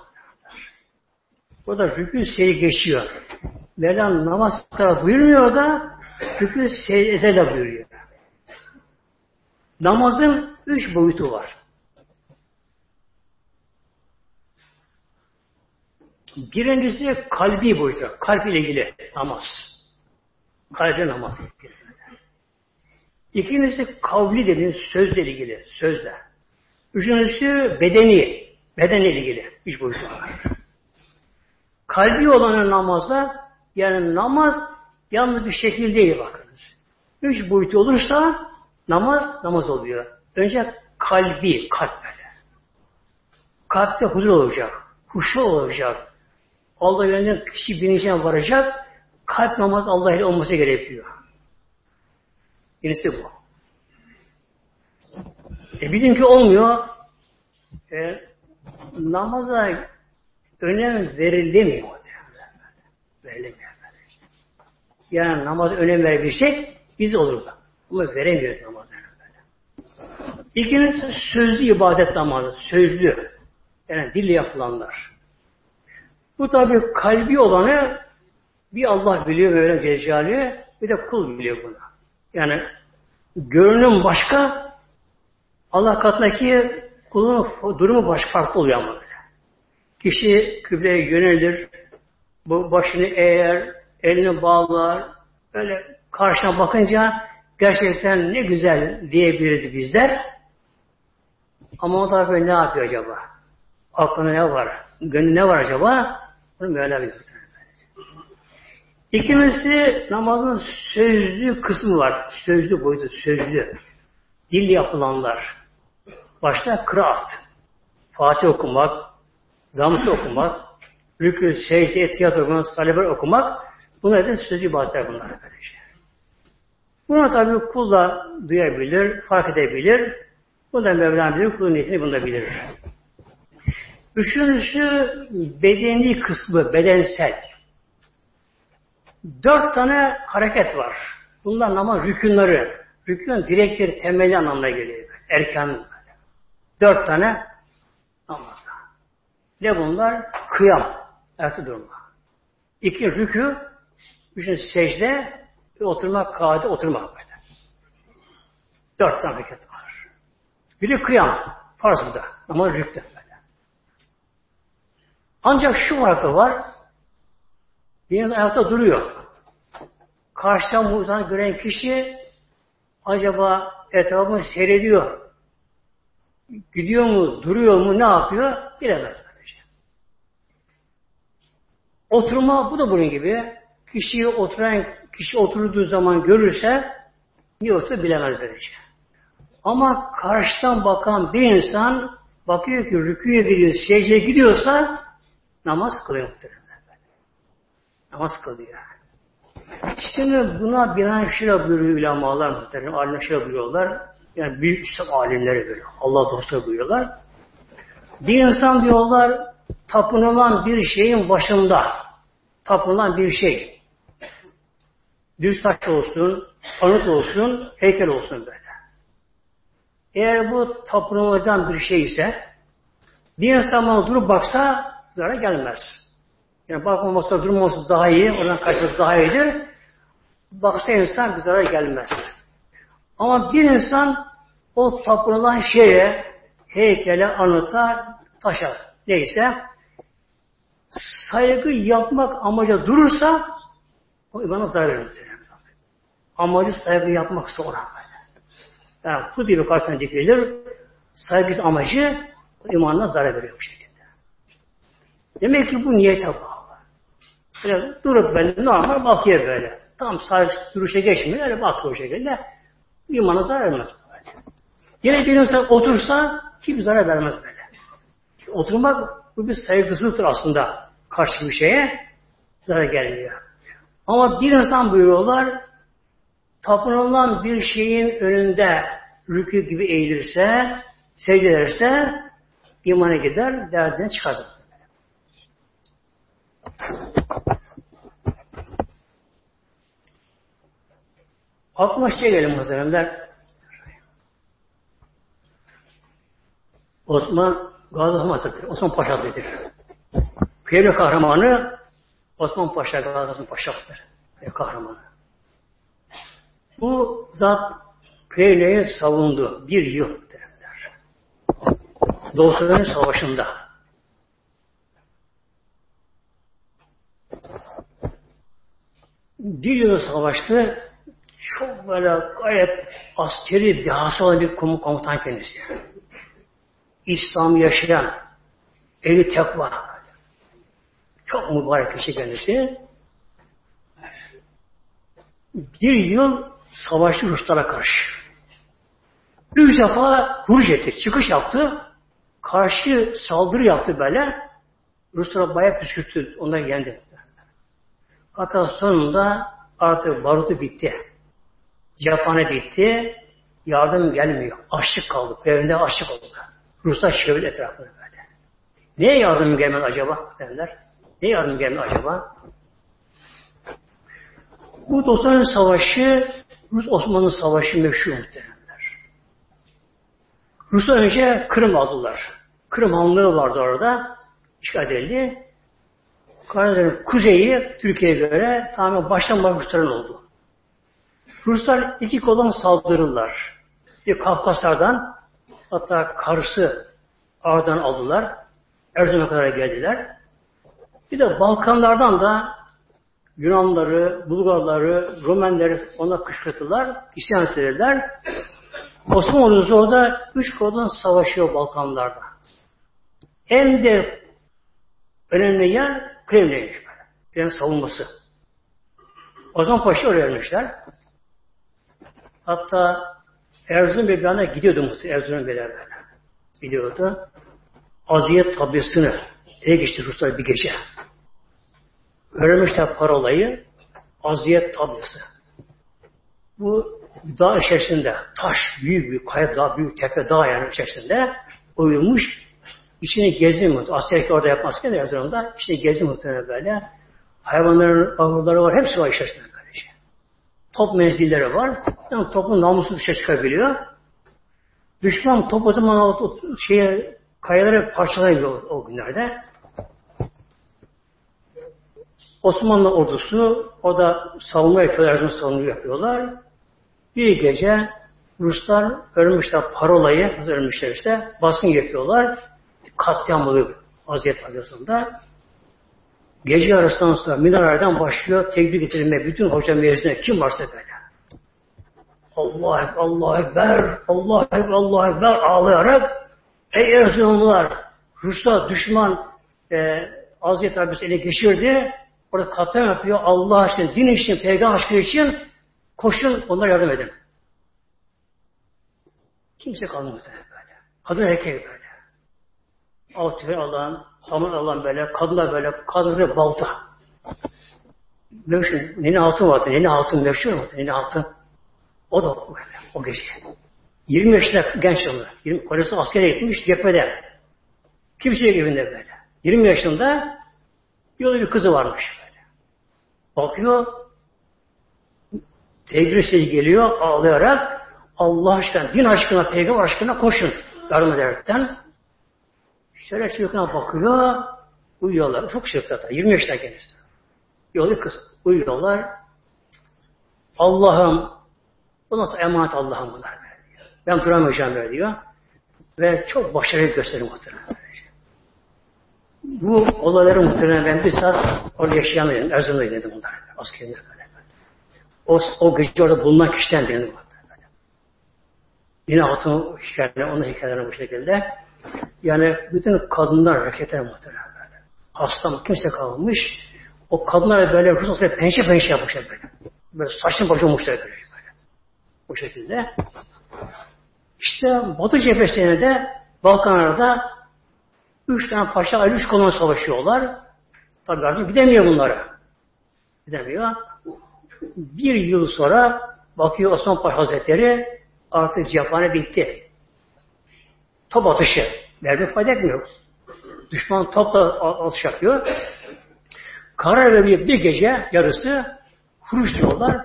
Burada rükû seyir geçiyor. Mevlam namaz tarafı buyurmuyor da rükû seyir de buyuruyor. Namazın üç boyutu var. Birincisi kalbi boyutu. Kalp ile ilgili namaz. Kalple namaz. İkincisi kavli dediğimiz sözle ilgili. Sözle. Üçüncüsü bedeni. Bedenle ilgili. Üç boyutu var. Kalbi olanın namazda yani namaz yalnız bir şekil değil bakınız. Üç boyutu olursa namaz namaz oluyor. Önce kalbi, kalp böyle. Kalpte huzur olacak. Huşu olacak. Allah yönünden kişi bilincine varacak. Kalp namaz Allah ile olması gerekiyor. Birisi bu. E bizimki olmuyor. E, namaza önem verilemiyor. Verilemiyor. Yani namaz önem verebilsek biz olur da. Ama veremiyoruz namazı. İkincisi sözlü ibadet namazı. Sözlü. Yani dille yapılanlar. Bu tabi kalbi olanı bir Allah biliyor böyle Ceccali, bir de kul biliyor bunu. Yani görünüm başka, Allah katındaki kulun durumu başka farklı oluyor ama. Kişi kıbleye yönelir, bu başını eğer, elini bağlar, böyle karşına bakınca gerçekten ne güzel diyebiliriz bizler. Ama o da ne yapıyor acaba? Aklına ne var? gönlü ne var acaba? Bunu Mevla bilir. İkincisi namazın sözlü kısmı var. Sözlü boyutu, sözlü. Dil yapılanlar. Başta kıraat. Fatih okumak, zamsı okumak, rükü, secde, etiyat okumak, saliber okumak. Bunlar da sözlü ibadetler bunlar. Böylece. Bunu tabi kul da duyabilir, fark edebilir. Bu da Mevlam bilir, kulun niyetini bunu da bilir. Üçüncüsü bedeni kısmı, bedensel. Dört tane hareket var. Bunlar namaz rükünleri. Rükün direkleri, temeli anlamına geliyor. Erkan. Dört tane namazda. Ne bunlar? Kıyam. Ayakta durma. İki rükü. Üçüncü secde ve oturmak, kâde oturmak böyle. Dört tane hareket var. Biri kıyam. Farz bu da. Ama rükte böyle. Ancak şu farkı var. Bir ayakta duruyor. Karşıdan buradan gören kişi acaba etrafını seyrediyor. Gidiyor mu, duruyor mu, ne yapıyor? Bilemez. Oturma bu da bunun gibi. Kişiyi oturan kişi oturduğu zaman görürse niye oturuyor bilemez böylece. Ama karşıdan bakan bir insan bakıyor ki rüküye gidiyor, secdeye gidiyorsa namaz kılıyor. Namaz kılıyor. Şimdi buna binaen şöyle buyuruyor ulamalar muhtemelen, alimler şöyle buyuruyorlar. Yani büyük alimleri böyle. Allah dostları buyuruyorlar. Bir insan diyorlar tapınılan bir şeyin başında tapınılan bir şey. Düz taş olsun, anıt olsun, heykel olsun böyle. Eğer bu tapınılacak bir şey ise bir insan bana durup baksa zarar gelmez. Yani bakmaması, durmaması daha iyi, oradan kaçması daha iyidir. Baksa insan bir zarar gelmez. Ama bir insan o tapınılan şeye, heykele, anıta, taşa, neyse saygı yapmak amaca durursa o imana zarar verir. Amacı saygı yapmak sonra böyle. Yani bu gibi karşısına dikilir. Saygı amacı imanına zarar veriyor bu şekilde. Demek ki bu niyete bağlı. Böyle durup böyle normal bakıyor böyle. Tam saygı duruşa geçmiyor. Öyle bakıyor o şekilde. İmana zarar vermez. Yine bir insan otursa kim zarar vermez böyle. Oturmak bu bir saygısızdır aslında karşı bir şeye zarar gelmiyor. Ama bir insan buyuruyorlar tapınılan bir şeyin önünde rükü gibi eğilirse, secde ederse imana gider, derdini çıkardır. Aklıma şey gelin muhteremler. Osman Gazi Hazretleri, Osman Paşa Hazretleri. Piyano kahramanı Osman Paşa, Gazi Osman Paşa'dır. Kahramanı. Bu zat Piyano'yu savundu. Bir yıl derler. Doğu Savaşı'nda. Bir yıl savaştı. Çok böyle gayet askeri dehası olan bir komutan kendisi. İslam yaşayan, eli tekva. Çok mübarek kişi kendisi. Bir yıl savaştı Ruslara karşı. Üç defa huruç etti, çıkış yaptı. Karşı saldırı yaptı böyle. Ruslara bayağı püskürttü. Onlar yendi. Fakat sonunda artık barutu bitti. Cepane bitti. Yardım gelmiyor. Açlık kaldı. Evinde açlık oldu. Ruslar çevirdi etrafını böyle. Neye yardım gelmedi acaba? Derler. Ne yardım gelmedi acaba? Bu Dostların Savaşı Rus Osmanlı Savaşı meşhur muhtemelenler. Ruslar önce Kırım aldılar. Kırım Hanlığı vardı orada. İşgal edildi. Karadeniz'in kuzeyi Türkiye'ye göre tamamen baştan başa oldu. Ruslar iki kolon saldırırlar. Bir Kafkaslardan hatta Kars'ı Ağrı'dan aldılar. Erzurum'a kadar geldiler. Bir de Balkanlardan da Yunanları, Bulgarları, Romenleri ona kışkırttılar, isyan ettirirler. Osmanlı ordusu orada üç koldan savaşıyor Balkanlarda. En de önemli yer Kremlin'ymiş böyle. Kremlin savunması. O zaman Paşa oraya vermişler. Hatta Erzurum bir yana gidiyordu muhtemelen Erzurum Bey'le böyle. Gidiyordu. Aziyet tablosunu ele geçti Ruslar bir gece. Öğrenmişler parolayı aziyet tablosu. Bu dağ içerisinde taş, büyük bir kaya dağ, büyük tepe dağ yani içerisinde uyumuş. İçini gezi muhtemelen. Askerlik orada yapmazken Erzurum'da içini gezi muhtemelen böyle. Hayvanların avruları var. Hepsi var içerisinde. Top menzilleri var. Yani topun namusu dışarı çıkabiliyor. Düşman top o zaman o, şeye, kayaları parçalayıyor o, o günlerde. Osmanlı ordusu o da savunma yapıyorlar, Erzurum savunma yapıyorlar. Bir gece Ruslar ölmüşler parolayı, ölmüşler işte, basın yapıyorlar. Katliam oluyor vaziyet arasında. Gece yarısından sonra minarelerden başlıyor tekbir getirilme. Bütün hoca mezunu kim varsa böyle. Allah Ekber, Allah Ekber, Allah Ekber, Allah Ekber ağlayarak ey Erzurumlular Ruslar düşman e, Hazreti Abisi ele geçirdi. Orada katliam yapıyor. Allah için, din için, peygamber aşkı için koşun onlara yardım edin. Kimse kalmadı böyle. Kadın erkek böyle. Alt tüfeği alan, hamur alan böyle, kadınlar böyle, kadınlar balta. Meşhur, Nene Hatun vardı. Nene Hatun meşhur mu? Nene Hatun. O da o, o gece. 20 yaşında genç onu. 20, kocası askere gitmiş cephede. Kimse yok evinde böyle. 20 yaşında yolda bir kızı varmış böyle. Bakıyor Tevbir geliyor ağlayarak Allah aşkına, din aşkına, peygamber aşkına koşun. Yardım ederekten. Şöyle çocuklar bakıyor, uyuyorlar. Çok çocuk hatta, 20 yaşında kendisi. Yolu kız, uyuyorlar. Allah'ım, bu nasıl emanet Allah'ım bunlar diyor. Ben duramayacağım böyle diyor. Ve çok başarılı gösteriyor muhtemelen. Bu olayları muhtemelen ben bir saat orada yaşayanıydım. Erzurum'da dedim bunlar. Askerinde böyle. O, o gece orada bulunan kişiden dedim. Yine Hatun hikayeleri, onun hikayeleri bu şekilde. Yani bütün kadınlar hareketler muhtemelen böyle. Hasta mı kimse kalmış. O kadınlar böyle olsa pençe pençe yapmışlar böyle. Böyle saçını başı olmuşlar böyle. böyle. Bu şekilde. İşte Batı cephesine de Balkanlarda üç tane paşa ayrı üç kolon savaşıyorlar. Tabi artık gidemiyor bunlara. Gidemiyor. Bir yıl sonra bakıyor Osman Paşa Hazretleri artık cephane bitti. Top atışı. Mermi fayda etmiyor. Düşman topla atış yapıyor. Karar veriyor bir gece yarısı kuruş diyorlar.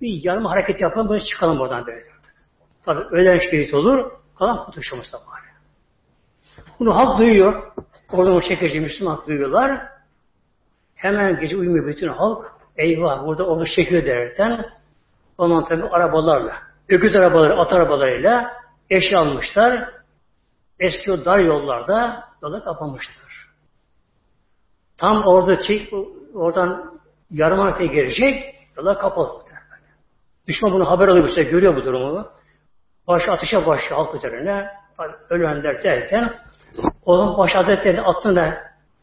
Bir yarım hareket yapalım böyle çıkalım buradan böyle. Tabi ölen şehit olur. Kalan kurtuluşumuz da var. Bunu halk duyuyor. Oradan o çekici Müslüman duyuyorlar. Hemen gece uyumuyor bütün halk. Eyvah burada onu çekiyor derken ondan tabi arabalarla öküz arabaları, at arabalarıyla eşya almışlar. Eski o dar yollarda yola kapamışlar. Tam orada çek, oradan yarım haritaya gelecek, yola kapalı. Düşman bunu haber alıyor, işte, görüyor bu durumu. Baş ateşe başlıyor halk üzerine. Ölenler derken onun baş adetleri atın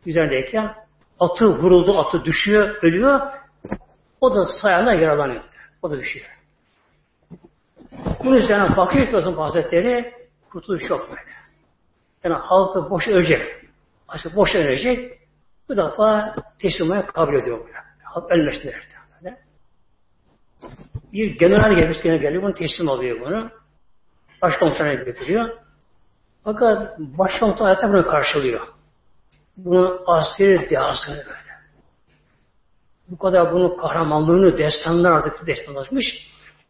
üzerindeyken atı vuruldu, atı düşüyor, ölüyor. O da sayana yaralanıyor. O da düşüyor. Bunun üzerine bakıyor ki Hazretleri kurtuluş yok böyle. Yani halkı boş ölecek. Aslında boş ölecek. Bu defa teslimaya kabul ediyor böyle. Halk ölmesin böyle. Bir general gelmiş, gene geliyor, bunu teslim alıyor bunu. Başkomutan'a getiriyor. Fakat başkomutan hayatta bunu karşılıyor. Bunu askeri dehasını böyle. Bu kadar bunun kahramanlığını, destanlar artık destanlaşmış.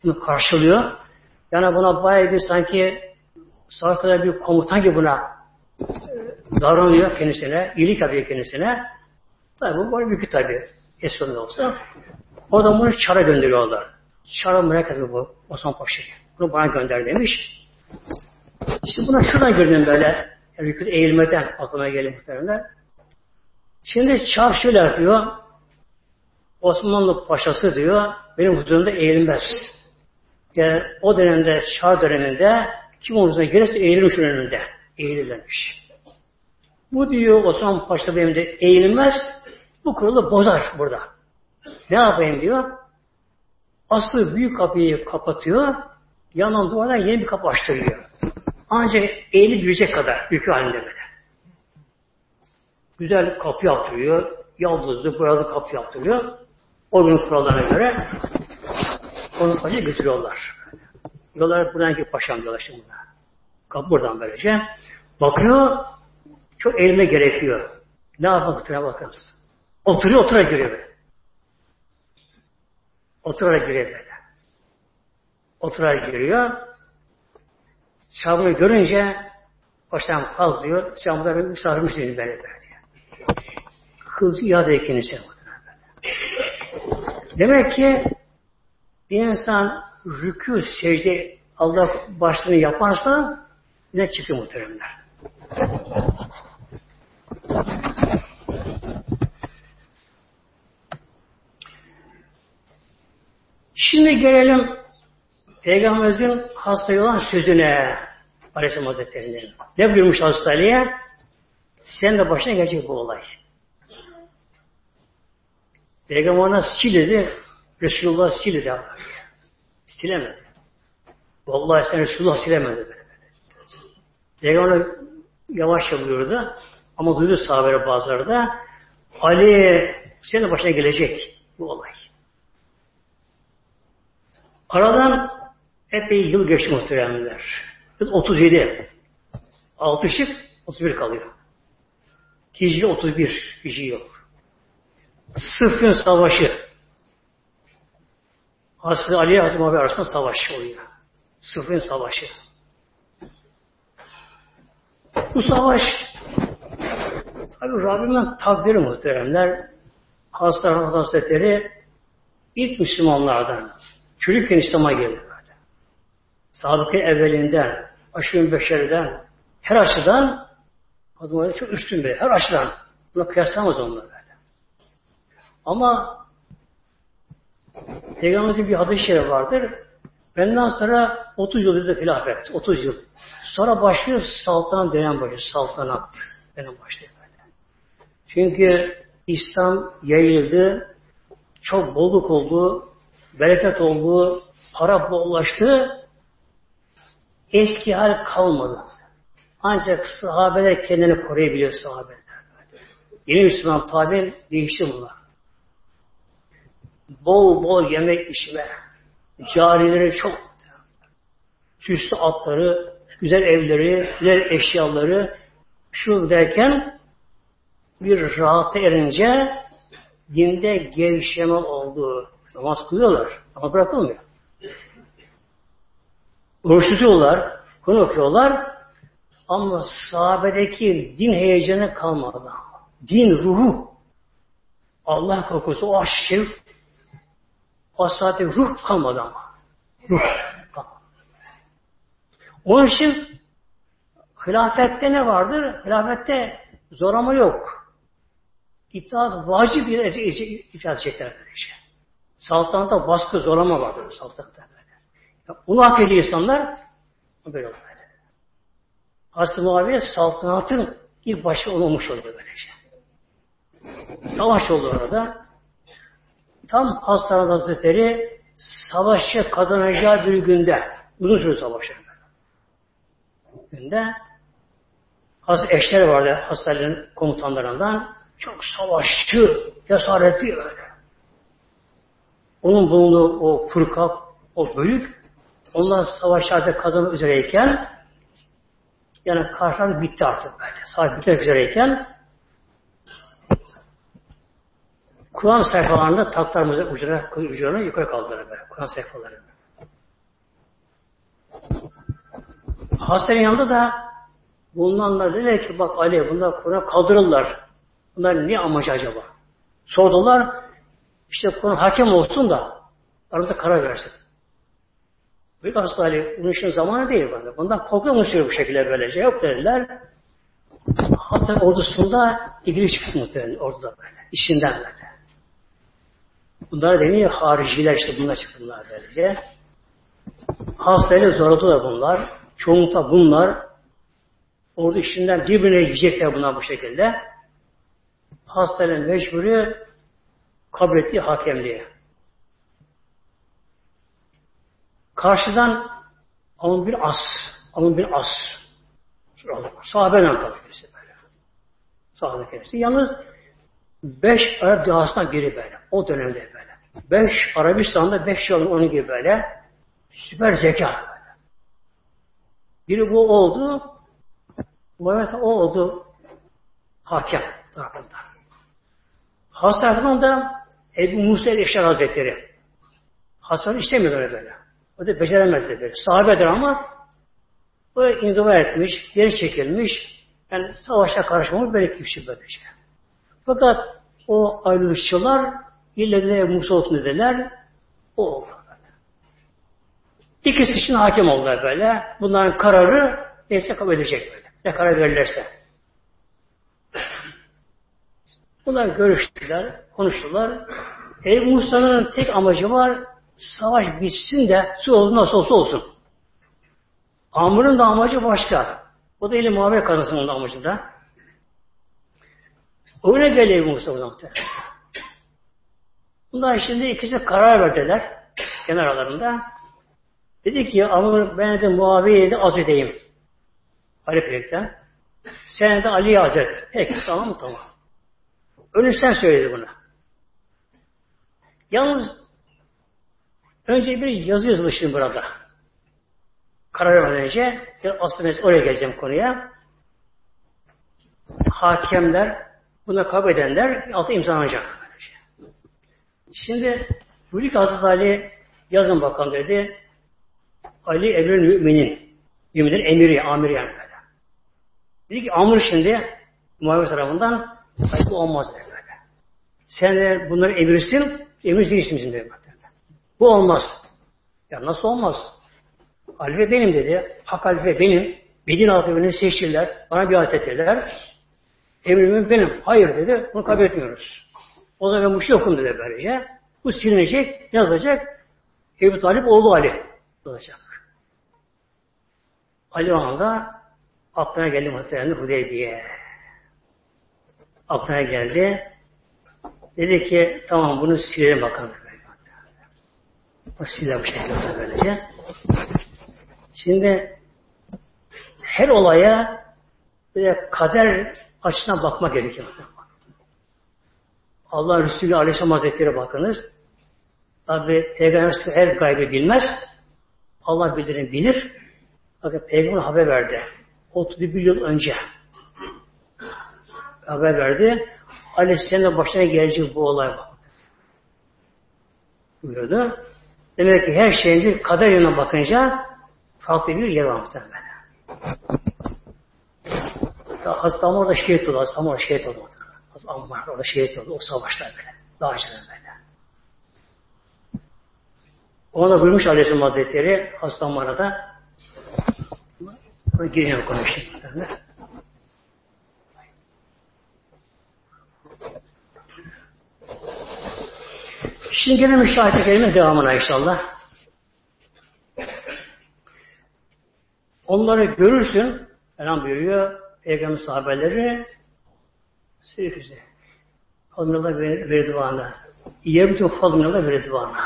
Bunu karşılıyor. Yani buna bayağı bir sanki savaş kadar bir komutan gibi buna davranıyor kendisine, iyilik yapıyor kendisine. Tabi bu var büyük tabi. Esra'nın olsa. O da bunu Çar'a gönderiyorlar. Çar'a merak ediyor bu Osman Paşa'yı. Bunu bana gönder demiş. İşte buna şuradan gördüm böyle. Yani eğilmeden aklıma geliyor muhtemelen. Şimdi Çar şöyle yapıyor. Osmanlı Paşası diyor, benim huzurumda eğilmez. Yani o dönemde, Şah döneminde kim omuzuna gelirse eğilirmiş önünde. Eğilirlermiş. Bu diyor Osman Paşa benim de eğilmez. Bu kuralı bozar burada. Ne yapayım diyor. Aslı büyük kapıyı kapatıyor. Yandan duvardan yeni bir kapı açtırıyor. Ancak eğilip girecek kadar yükü halinde böyle. Güzel kapı yaptırıyor. Yaldızlı, boyalı kapı yaptırıyor. O günün kurallarına göre onu paşa götürüyorlar. Diyorlar buradan ki paşam diyorlar şimdi. Kapı buradan böylece. Bakıyor, çok eğilme gerekiyor. Ne yapmak oturuyor bakınız. Oturuyor, oturarak giriyor böyle. Oturarak giriyor böyle. Oturarak giriyor. Sahabını görünce baştan kalk diyor. Sen burada bir misafirmiş dedi böyle böyle diyor. Kılıcı iade kendisine Demek ki bir insan rükû, secde Allah başlığını yaparsa ne çıkıyor muhteremler. Şimdi gelelim Peygamberimizin hastaya olan sözüne Aleyhisselam Hazretleri'nin. Ne buyurmuş hastaliğe? Sen de başına gelecek bu olay. Peygamber ona sil dedi. Resulullah sil dedi. Silemedi. Vallahi sen Resulullah silemedi. Peygamber yavaş buyurdu. Ama duydu sahabeler bazıları da Ali senin başına gelecek bu olay. Aradan epey yıl geçti muhteremler. 37. 6 şık 31 kalıyor. Hicri 31 Hicri yok. Sıfın savaşı. Hazreti Ali Hazreti Muhammed arasında savaş oluyor. Sıfın savaşı. Bu savaş tabi Rabbimin takdiri muhteremler. Hazreti Hazretleri ilk Müslümanlardan çocukken İslam'a girdi böyle. Sabıkı evvelinden, aşırı beşeriden, her açıdan Hazreti çok üstün bir, her açıdan. Buna kıyaslamaz onlar böyle. Ama Peygamberimizin bir hadis-i şerif vardır. Benden sonra 30 yıl dedi hilafet. 30 yıl. Sonra başlıyor saltanat denen başlıyor. Saltanat denen başlıyor böyle. Çünkü İslam yayıldı. Çok bolluk oldu. Bereket oldu. Para bollaştı. Eski hal kalmadı. Ancak sahabeler kendini koruyabiliyor sahabeler. Yeni Müslüman tabi değişti bunlar. Bol bol yemek içme. Carileri çok. Süslü atları, güzel evleri, güzel eşyaları şu derken bir rahata erince dinde gevşeme oldu. Namaz kılıyorlar ama bırakılmıyor. Oruç tutuyorlar, konu okuyorlar ama sahabedeki din heyecanı kalmadı. Din ruhu, Allah korkusu, o aşk, o saate ruh kalmadı ama. Ruh. Onun için hilafette ne vardır? Hilafette zorlama yok. İtaat vacip bir itaat edecekler böylece. Saltanatta baskı zorlama vardır saltanatta böyle. Yani bunu hak ediyor insanlar böyle böyle. Aslı Muaviye saltanatın ilk başı olmamış oluyor böylece. Savaş oldu orada. Tam Hasan Hazretleri savaşı kazanacağı bir günde uzun süre savaşı günde Hazreti eşler vardı hastanenin komutanlarından. Çok savaşçı, cesaretli öyle. Onun bulunduğu o fırka, o bölük onlar savaşlarda kazanmak üzereyken yani karşılar bitti artık böyle. Savaş bitmek üzereyken Kur'an sayfalarında taklarımızı ucuna, ucuna yukarı kaldırır böyle. Kur'an sayfaları. Hastanın yanında da bulunanlar dediler ki bak Ali bunlar Kur'an kaldırırlar. Bunlar ne amacı acaba? Sordular. İşte Kur'an hakem olsun da aramızda karar versin. Büyük hasta Ali bunun için zamanı değil bana. Bundan korkuyor musun bu şekilde böylece? Yok dediler. Hatta ordusunda ilgili çıktı muhtemelen orduda böyle. İşinden böyle. Bunlar deniyor hariciler işte bunlar çıktı bunlar böylece. Hastayla zorladılar bunlar. Çoğunlukla bunlar Orada işinden birbirine yiyecekler bunlar bu şekilde. Hastanın mecburi kabul ettiği hakemliğe. Karşıdan Amr bir as. Amr bir as. Sahabeden tabii birisi böyle. Sahabe kendisi. Yalnız beş Arap dünyasından biri böyle. O dönemde böyle. Beş Arabistan'da beş yıl onun gibi böyle. Süper zeka. Biri bu oldu. Muhammed o oldu hakem tarafında. Has tarafından da Ebu Musa Eşer Hazretleri. Hasan istemiyorlar böyle. O da beceremezdi böyle. Sahabedir ama o inziva etmiş, geri çekilmiş. Yani savaşa karışmamış böyle kişi böyle şey. Fakat o ayrılışçılar ille de Musa olsun dediler. O oldu. İkisi için hakem oldular böyle. Bunların kararı neyse kabul edecek böyle. Ne karar verirlerse. Bunlar görüştüler, konuştular. Ey Musa'nın tek amacı var, savaş bitsin de su olsun nasıl olsa olsun. Amr'ın da amacı başka. O da eli muhabbet kazansın da amacı da. Öyle geliyor Musa o Bunlar şimdi ikisi karar verdiler kenar aralarında. Dedi ki Amr ben de Muaviye'yi de az edeyim. Ali Peygamber'den. Sen de Ali'yi az et. Peki tamam mı? Tamam. Öyle sen söyledi bunu. Yalnız önce bir yazı yazılı şimdi burada. Karar vermeden önce aslında oraya geleceğim konuya. Hakemler buna kabul edenler altı imzalanacak. Şimdi Büyük Hazreti Ali yazın bakalım dedi. Ali Emir Müminin. Müminlerin emiri, amiri yani böyle. Dedi ki Amr şimdi Muhammed tarafından bu olmaz dedi böyle. Sen de bunları emirsin, emir değilsin bizim dedi. Bu olmaz. Ya nasıl olmaz? Halife benim dedi. Hak halife benim. Bedin halkı beni seçtiler. Bana biat ettiler. Emrimin benim. Hayır dedi. Bunu kabul etmiyoruz. O zaman ben bu şey yokum dedi böylece. Bu silinecek. Ne yazacak? Ebu Talip oğlu Ali olacak. Ali o aklına geldi muhtemelen Hudeybiye aklına geldi. Dedi ki tamam bunu silelim bakalım. O siler bu şekilde böylece. Şimdi her olaya bir kader açısından bakmak gerekiyor. Allah Resulü Aleyhisselam Hazretleri bakınız. Tabi Peygamber her gaybı bilmez. Allah bilirini bilir. Bakın Peygamber haber verdi. 31 yıl önce haber verdi. Aleyhisselam'ın başına gelecek bu olay bak. Buyurdu. Demek ki her şeyin bir kader yönüne bakınca farklı bir yer var muhtemelen. Hazreti Amr orada şehit oldu. Hazreti Amr şehit oldu. Hazreti Amr orada şehit oldu. O savaşta böyle. Daha önceden böyle. Ona buyurmuş Aleyhisselam Hazretleri Hazreti Amr'a da gireceğim konuşayım. Şimdi gelelim şahit-i kerime devamına inşallah. Onları görürsün, Elham buyuruyor, Peygamber sahabeleri sevgisi. Fadmillah ve Redvana. Yebdu fadmillah ve Redvana.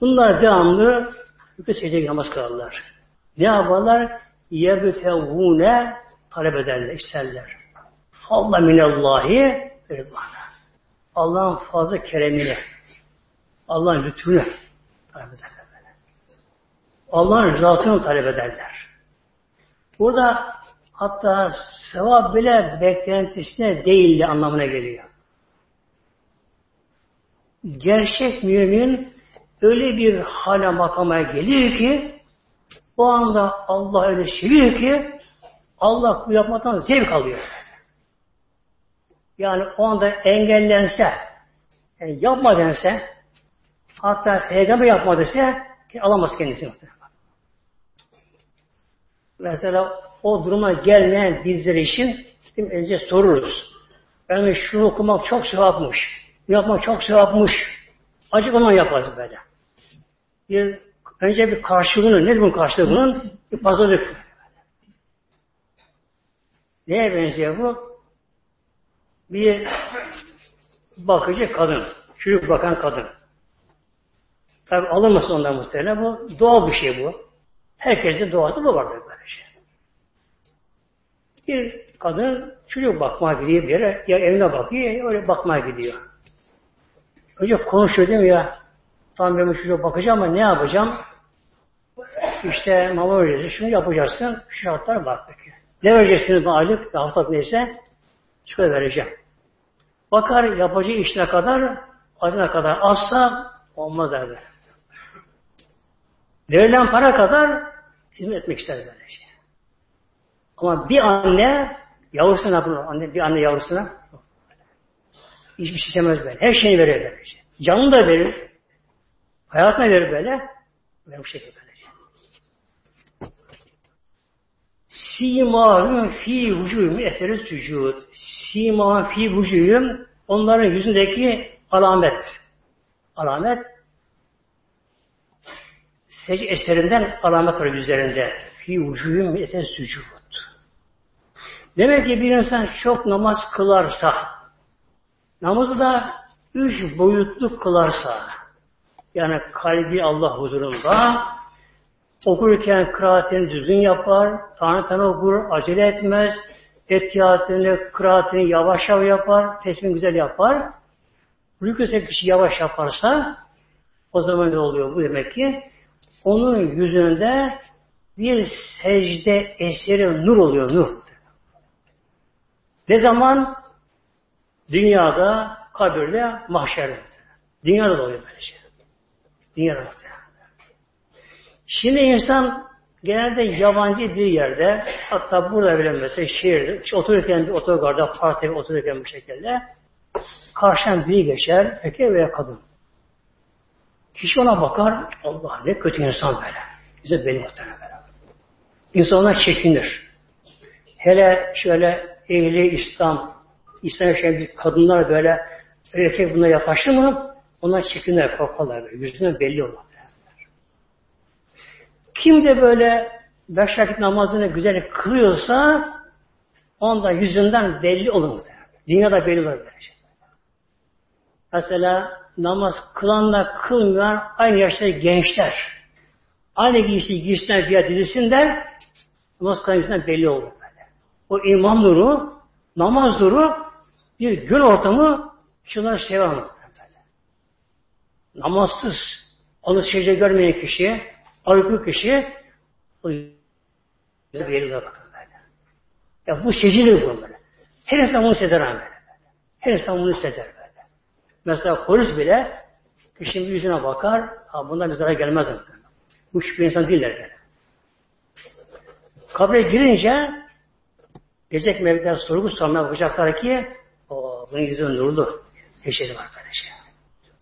Bunlar devamlı hükü secde namaz kılarlar. Ne yaparlar? Yebtevune talep ederler, isterler. Falla minallahi ve Redvana. Allah'ın fazla keremini, Allah'ın lütfunu talep ederler. Allah'ın rızasını talep ederler. Burada hatta sevap bile beklentisine değildi anlamına geliyor. Gerçek mümin öyle bir hale makama geliyor ki o anda Allah öyle seviyor ki Allah bu yapmaktan zevk alıyor. Yani o anda engellense, yani yapma dense, hatta peygamber yapma dese ki alamaz kendisini. Mesela o duruma gelmeyen bizler için önce soruruz. Yani şunu okumak çok sevapmış. Yapmak çok sevapmış. Acık ondan yaparız böyle. Bir, önce bir karşılığını, ne bunun karşılığı bunun? Bir pazarlık. Neye benziyor bu? Bir bakıcı kadın. Çocuk bakan kadın. Tabi alınmasın ondan muhtemelen bu. Doğal bir şey bu. Herkesin doğası bu vardır böyle şey. Bir kadın çocuk bakmaya gidiyor bir yere, ya evine bakıyor, ya öyle bakmaya gidiyor. Önce konuşuyordum ya, tam ben çocuğa bakacağım ama ne yapacağım? İşte mama vereceğiz, şunu yapacaksın, şartlar var peki. Ne vereceksiniz bu aylık, haftalık neyse, şöyle vereceğim. Bakar yapacağı işine kadar, adına kadar azsa olmaz derler. Verilen para kadar hizmet etmek ister böyle şey. Ama bir anne yavrusuna yapılır. Anne, bir anne yavrusuna hiçbir şey istemez böyle. Her şeyini verir böylece. Şey. Canını da verir. Hayatını verir böyle. Böyle bu şekilde böylece. Simahum fi vücudum eseri sücud. Simahum fi vücudum onların yüzündeki alamet. Alamet secde eserinden alamet var yüzlerinde. Fi vücudum eseri sücud. Demek ki bir insan çok namaz kılarsa, namazı da üç boyutlu kılarsa, yani kalbi Allah huzurunda, okurken kıraatini düzgün yapar, tane tane okur, acele etmez, etiyatını, kıraatini yavaş yavaş yapar, tesbih güzel yapar. Rükûse kişi yavaş yaparsa, o zaman ne oluyor bu demek ki? Onun yüzünde bir secde eseri nur oluyor, nur. Ne zaman? Dünyada, kabirde, mahşerde. Dünyada da oluyor böyle şey. Dünyada muhtemelen. Şimdi insan genelde yabancı bir yerde, hatta burada bile mesela şehirde, otururken bir otogarda, parti otururken bu şekilde, karşıdan biri geçer, erkek veya kadın. Kişi ona bakar, Allah ne kötü insan böyle. Bize benim muhtemelen böyle. İnsanlar çekinir. Hele şöyle ehli İslam, İslam yaşayan bir kadınlar böyle erkek buna yaklaştı mı onlar çekinler, korkarlar böyle. Yüzünden belli olur. Kim de böyle beş vakit namazını güzel kılıyorsa onda yüzünden belli olur. Dünyada belli olur böyle şey. Mesela namaz kılanla kılmayan aynı yaşta gençler. Aynı giysi giysinler bir dizisinden namaz kılan belli olur o iman nuru, namaz nuru bir gün ortamı şunları seven Namazsız, secde görmeyen kişi, uyku kişi o bir bakın böyle. Ya bu secilir bu böyle. Her insan bunu sezer böyle. Her insan bunu sezer böyle. Mesela polis bile kişinin yüzüne bakar, ha bundan bir zarar gelmez. Bu hiçbir insan değiller böyle. Kabre girince Gelecek Mevlid'den sorgu sormaya bakacaklar ki o bunun yüzü nurlu. Teşhiri var böyle şey.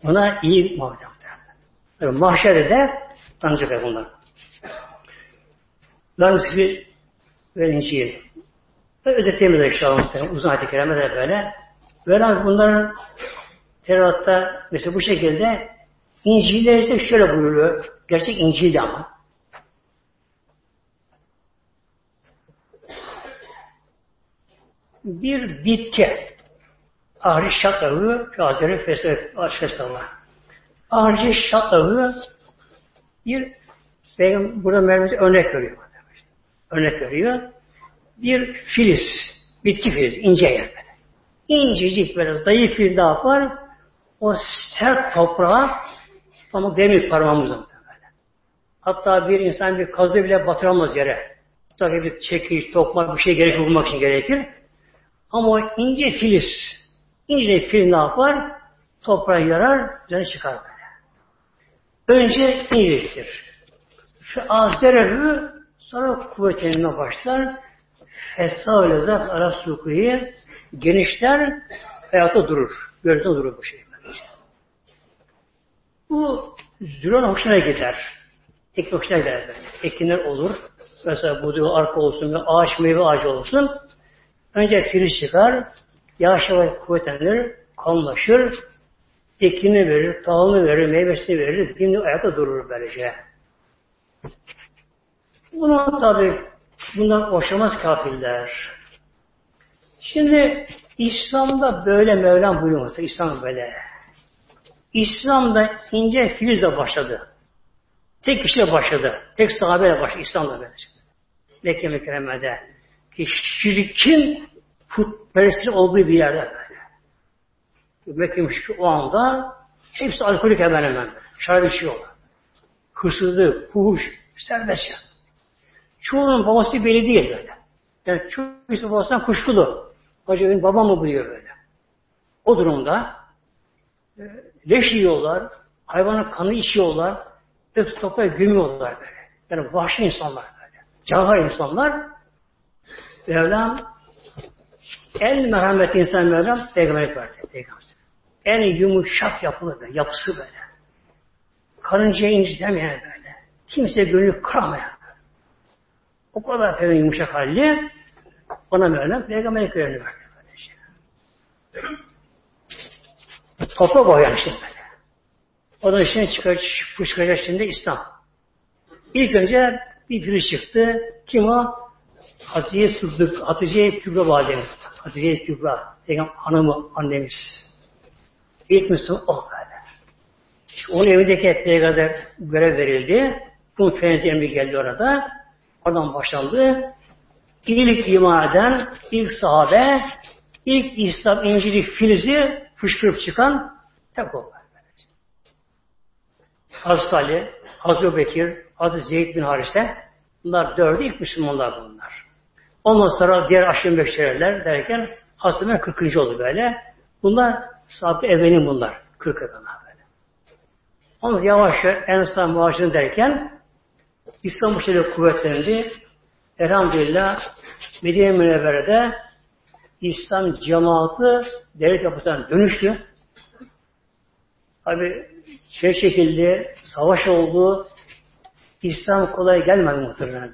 Buna iyi muhabbet yaptırlar. Mahşerde de tanıyacaklar bunlar. Larmısı ve İncil. Özeteyim de inşallah uzun ayet-i kerime de böyle. Böyle bunların Tevrat'ta mesela bu şekilde İncil'de ise şöyle buyuruyor. Gerçek İncil'de ama. bir bitki. Ahri şatağı, Hazreti Fesef Aleyhisselam. Ahri şatağı bir Peygamber burada Mevlüt'e örnek veriyor. Örnek veriyor. Bir filiz, bitki filiz, ince yer böyle. İncecik böyle zayıf bir ne yapar? O sert toprağa ama demir parmağımızla böyle. Hatta bir insan bir kazı bile batıramaz yere. Tabii bir çekiş, tokmak bir şey gerekir bulmak için gerekir. Ama ince filiz, ince fil ne yapar? Toprağı yarar, üzerine çıkar. Önce inceliktir. Şu azerehü sonra kuvvetlenme başlar. Fesâ zat ara sukuyu genişler, hayatta durur. Gözde durur bu şey. Bu züron hoşuna gider. Ekin hoşuna gider. Ekinler olur. Mesela bu arka olsun ağaç meyve ağacı olsun. Önce filiz çıkar, yavaş yavaş kuvvetlenir, kalınlaşır, ekini verir, tahılını verir, meyvesini verir, bir ayakta durur böylece. Buna tabi bundan hoşlamaz kafirler. Şimdi İslam'da böyle Mevlam buyurmuş. İslam böyle. İslam'da ince filizle başladı. Tek kişiyle başladı. Tek sahabeyle başladı. İslam'da böyle. Mekke mükerremede. Ki şirkin putperestlik olduğu bir yerde. Mekke müşriki o anda hepsi alkolik hemen hemen. Şarap içiyorlar. Hırsızlık, fuhuş, serbest ya. Çoğunun babası belli değil böyle. Yani çoğu babasından kuşkulu. Acaba benim babam mı buluyor böyle? O durumda e, leş yiyorlar, hayvanın kanı içiyorlar, hepsi toprağa gömüyorlar böyle. Yani vahşi insanlar böyle. Canavar insanlar. Mevlam en merhametli insan Mevlam peygamber verdi. En yumuşak yapılı böyle, yapısı böyle. Karıncaya incitemeyen böyle. Kimse gönlü kıramayan. O kadar peygamber yumuşak halli. Ona Mevlam peygamber görevini verdi. Toprak o yani şimdi böyle. O da içine çıkar, çıkacak şimdi İslam. İlk önce bir biri çıktı. Kim o? Hatice Sıddık, Hatice Kübra Validemiz. Hatice Kübra. Peygamber hanımı, annemiz. İlk Müslüman o böyle. İşte onun evindeki peygamber görev verildi. Bu Fenzi emri geldi orada. Oradan başlandı. İlk iman eden ilk sahabe, ilk İslam İncil'i filizi fışkırıp çıkan tek o. Hazreti Ali, Hazreti Bekir, Hazreti Zeyd bin Harise bunlar dördü ilk Müslümanlar bunlar. Ondan sonra diğer aşırı bekçilerler derken Hazreti Ömer 40. oldu böyle. Bunlar sahabe evvenin bunlar. 40 adamlar böyle. Ondan yavaş Ensar muhacirin derken İslam şekilde kuvvetlendi. Elhamdülillah Medine Münevvere'de İslam cemaati devlet yapısından dönüştü. Tabi şey şekilde savaş oldu. İslam kolay gelmedi muhtemelen.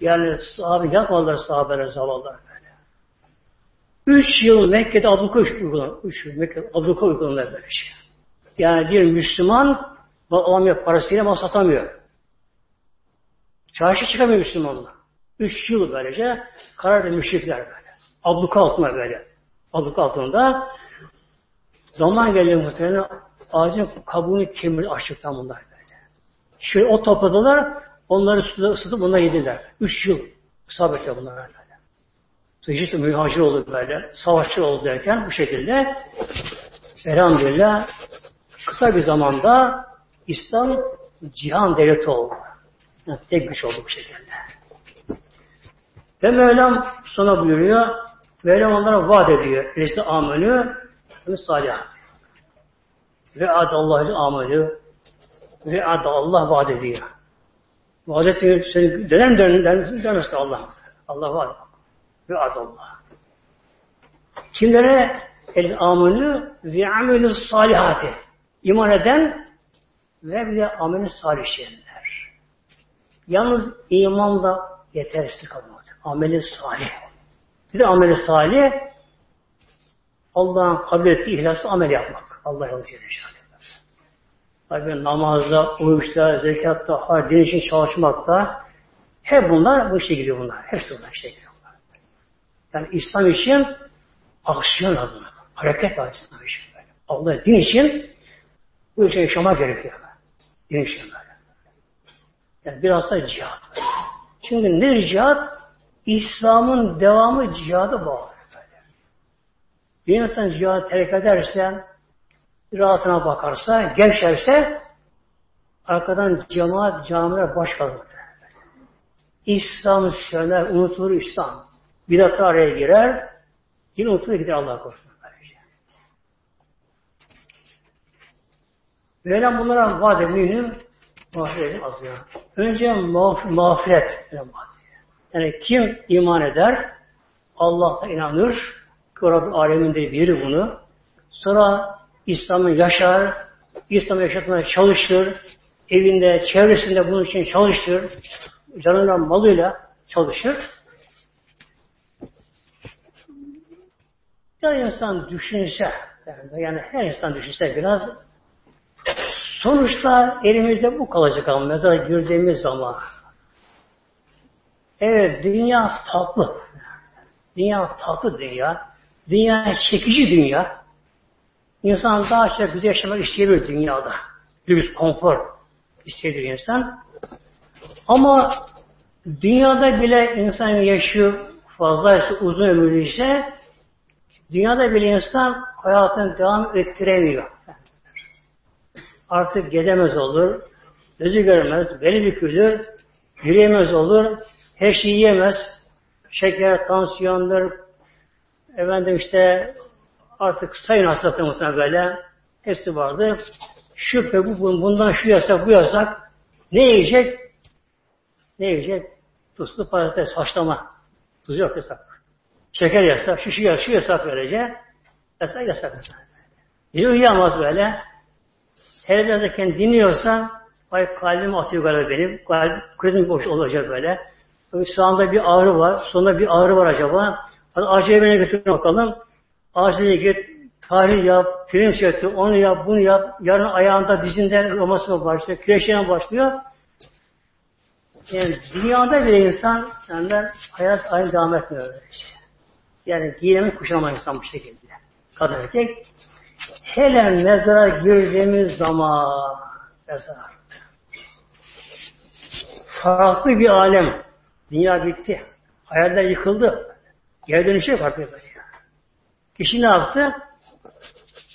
Yani sahabe yapmadılar sahabeler böyle. Üç yıl Mekke'de abluka uygulanan. Üç yıl Mekke'de abluka uygulanan böyle şey. Yani bir Müslüman alamıyor parasıyla mal satamıyor. Çarşı çıkamıyor Müslümanlar. Üç yıl böylece karar müşrikler böyle. Abluka altında böyle. Abluka altında zaman geliyor muhtemelen ağacın kabuğunu kemir açlıktan bunlar böyle. Şöyle o topladılar, onları ısıtıp bunları yediler. Üç yıl sabretle bunlar böyle. Tecrit mühacir oldu böyle, savaşçı oldu derken bu şekilde elhamdülillah kısa bir zamanda İslam cihan devleti oldu. Yani tek güç oldu bu şekilde. Ve Mevlam sonra buyuruyor, Mevlam onlara vaat ediyor. Birisi amelü ve salih. Ve adallahu amelü ve Allah vaat ediyor. Vaat ediyor. Seni dönem dönem dönemezse Allah. Allah vaat ve adallah. Kimlere el amelü ve amelü salihati iman eden ve bir de amelü salih şeyler. Yalnız imanla yetersiz kalmadı. Ameli salih. Bir de ameli salih Allah'ın kabul ettiği ihlaslı amel yapmak. Allah yolunda Celle Tabi namazda, oruçta, zekatta, din için çalışmakta hep bunlar bu işe giriyor bunlar. Hepsi bunlar işe giriyor. Yani İslam için aksiyon lazım. Hareket lazım İslam için. Allah din için bu işe yaşamak gerekiyor. Din için böyle. Yani biraz da cihat. Çünkü ne cihat? İslam'ın devamı cihada bağlı. Bir insan cihadı terk ederse, rahatına bakarsa, gevşerse, arkadan cemaat, camiler baş kalır. İslam söyler, unutulur İslam. Bidatı araya girer, yine unutulur gider Allah korusun. Mevlam bunlara vaat eminim, mağfiret az ya. Önce mağf mağfiret. Yani kim iman eder, Allah'a inanır, ki Rabbim aleminde biri bunu. Sonra İslam'ı yaşar, İslam'ı yaşatmaya çalışır, evinde, çevresinde bunun için çalışır, canıyla, malıyla çalışır. Ya insan düşünse, yani her insan düşünse biraz sonuçta elimizde bu kalacak ama mezara girdiğimiz zaman Evet, dünya tatlı. Dünya tatlı dünya. Dünya çekici dünya. İnsan daha çok güzel yaşamak isteyebilir dünyada. Lüks, konfor isteyebilir insan. Ama dünyada bile insan yaşıyor fazlaysa uzun ömürlüyse dünyada bile insan hayatını devam ettiremiyor. Artık gedemez olur, gözü görmez, beli bükülür, yürüyemez olur, her şeyi yiyemez, şeker, tansiyondur, efendim işte artık sayın hastalıkta muhtemelen böyle hepsi vardı. Şüphe bu, bundan şu yasak, bu yasak. Ne yiyecek? Ne yiyecek? Tuzlu patates, haşlama. Tuz yok yasak. Şeker yasak, şu, şu, şu yasak böylece. Yasak, yasak. yasak. Biri uyuyamaz böyle. Her biraz kendi dinliyorsa ay kalbim atıyor galiba benim. Kalp, krizim boş olacak böyle. Sağında bir ağrı var. Sonunda bir ağrı var acaba. Hadi acele beni götürün bakalım. Acele git. Tarih yap. Film seti. Onu yap. Bunu yap. Yarın ayağında dizinde roması başlıyor. Küreşine başlıyor. Yani dünyada bile insan yani hayat aynı devam etmiyor öyle şey. Yani giyinemi kuşanma insan bu şekilde. Kadın erkek. Hele mezara girdiğimiz zaman mezar. Farklı bir alem. Dünya bitti. Hayaller yıkıldı. Geri dönüşü yok artık. Kişi ne yaptı?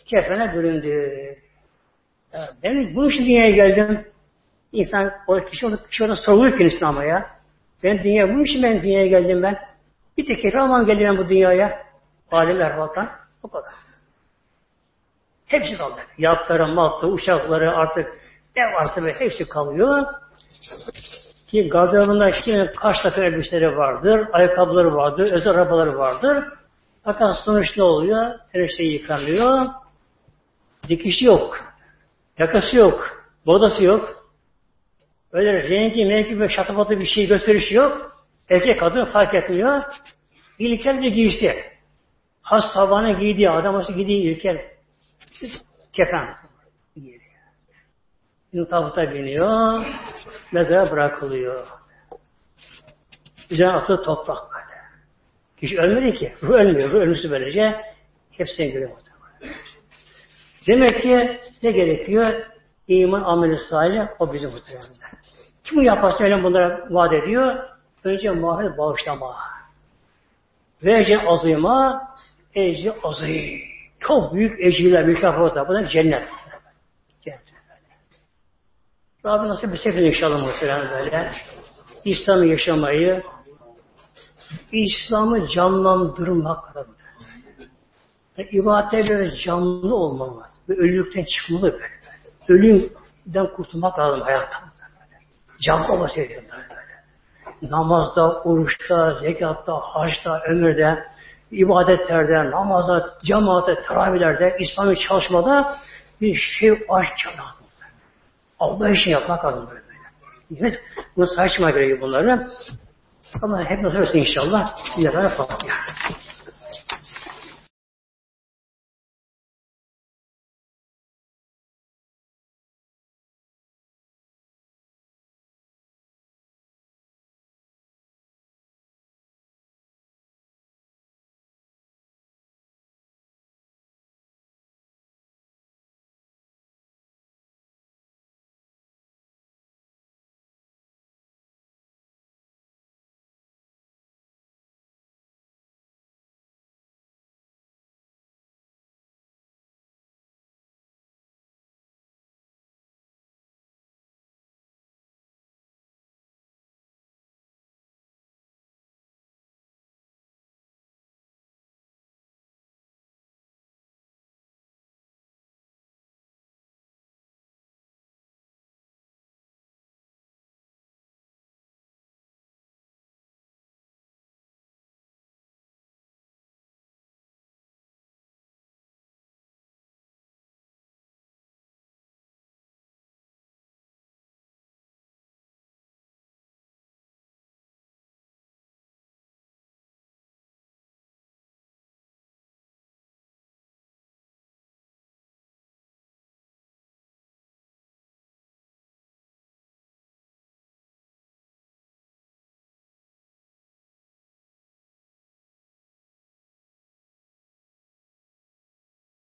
Kefene büründü. Ya, ben bunun için dünyaya geldim. İnsan, o kişi orada, kişi orada soruluyor ki İslam'a ya. Ben dünya, bunun için ben dünyaya geldim ben. Bir tek kere geldim bu dünyaya. Alim ervatan. O kadar. Hepsi kaldı. Yatları, matlı, uçakları artık ne varsa böyle hepsi kalıyor. Ki gardırobunda kimin kaç takım elbiseleri vardır, ayakkabıları vardır, özel arabaları vardır. Fakat sonuç ne oluyor? Her şey yıkanıyor. Dikişi yok. Yakası yok. Bodası yok. Öyle rengi, menki ve şatafatı bir şey gösterişi yok. Erkek kadın fark etmiyor. İlkel bir giysi. Has sabahına giydiği, adam olsa giydiği ilkel. Kefen. Tabuta biniyor, mezara bırakılıyor. Üzerine atı toprak böyle. Kişi ölmedi ki. Ruh ölmüyor. Ruh ölmüşsü böylece. Hepsini görüyor. Demek ki ne gerekiyor? İman, ameli salih, o bizim muhtemelen. Kim yaparsa öyle bunlara vaat ediyor. Önce mahir bağışlama. Ve ecri azıma, ecri azim. Çok büyük ecirler, mükafatlar. Bu da cennet. cennet. Rabbim nasip etsek inşallah muhtemelen böyle. İslam'ı yaşamayı, İslam'ı canlandırmak adına. Yani ibadete böyle canlı olmalı. Ve ölülükten çıkmalı böyle. Ölümden kurtulmak lazım hayattan. Canlı olması gerekiyor. Namazda, oruçta, zekatta, haçta, ömürde, ibadetlerde, namazda, cemaate, teravihlerde, İslami çalışmada bir şey aşk lazım. Allah için yapmak lazım böyle. Evet, bunu saçma gerekiyor bunları. Ama hep nasıl inşallah. Bir Fatiha.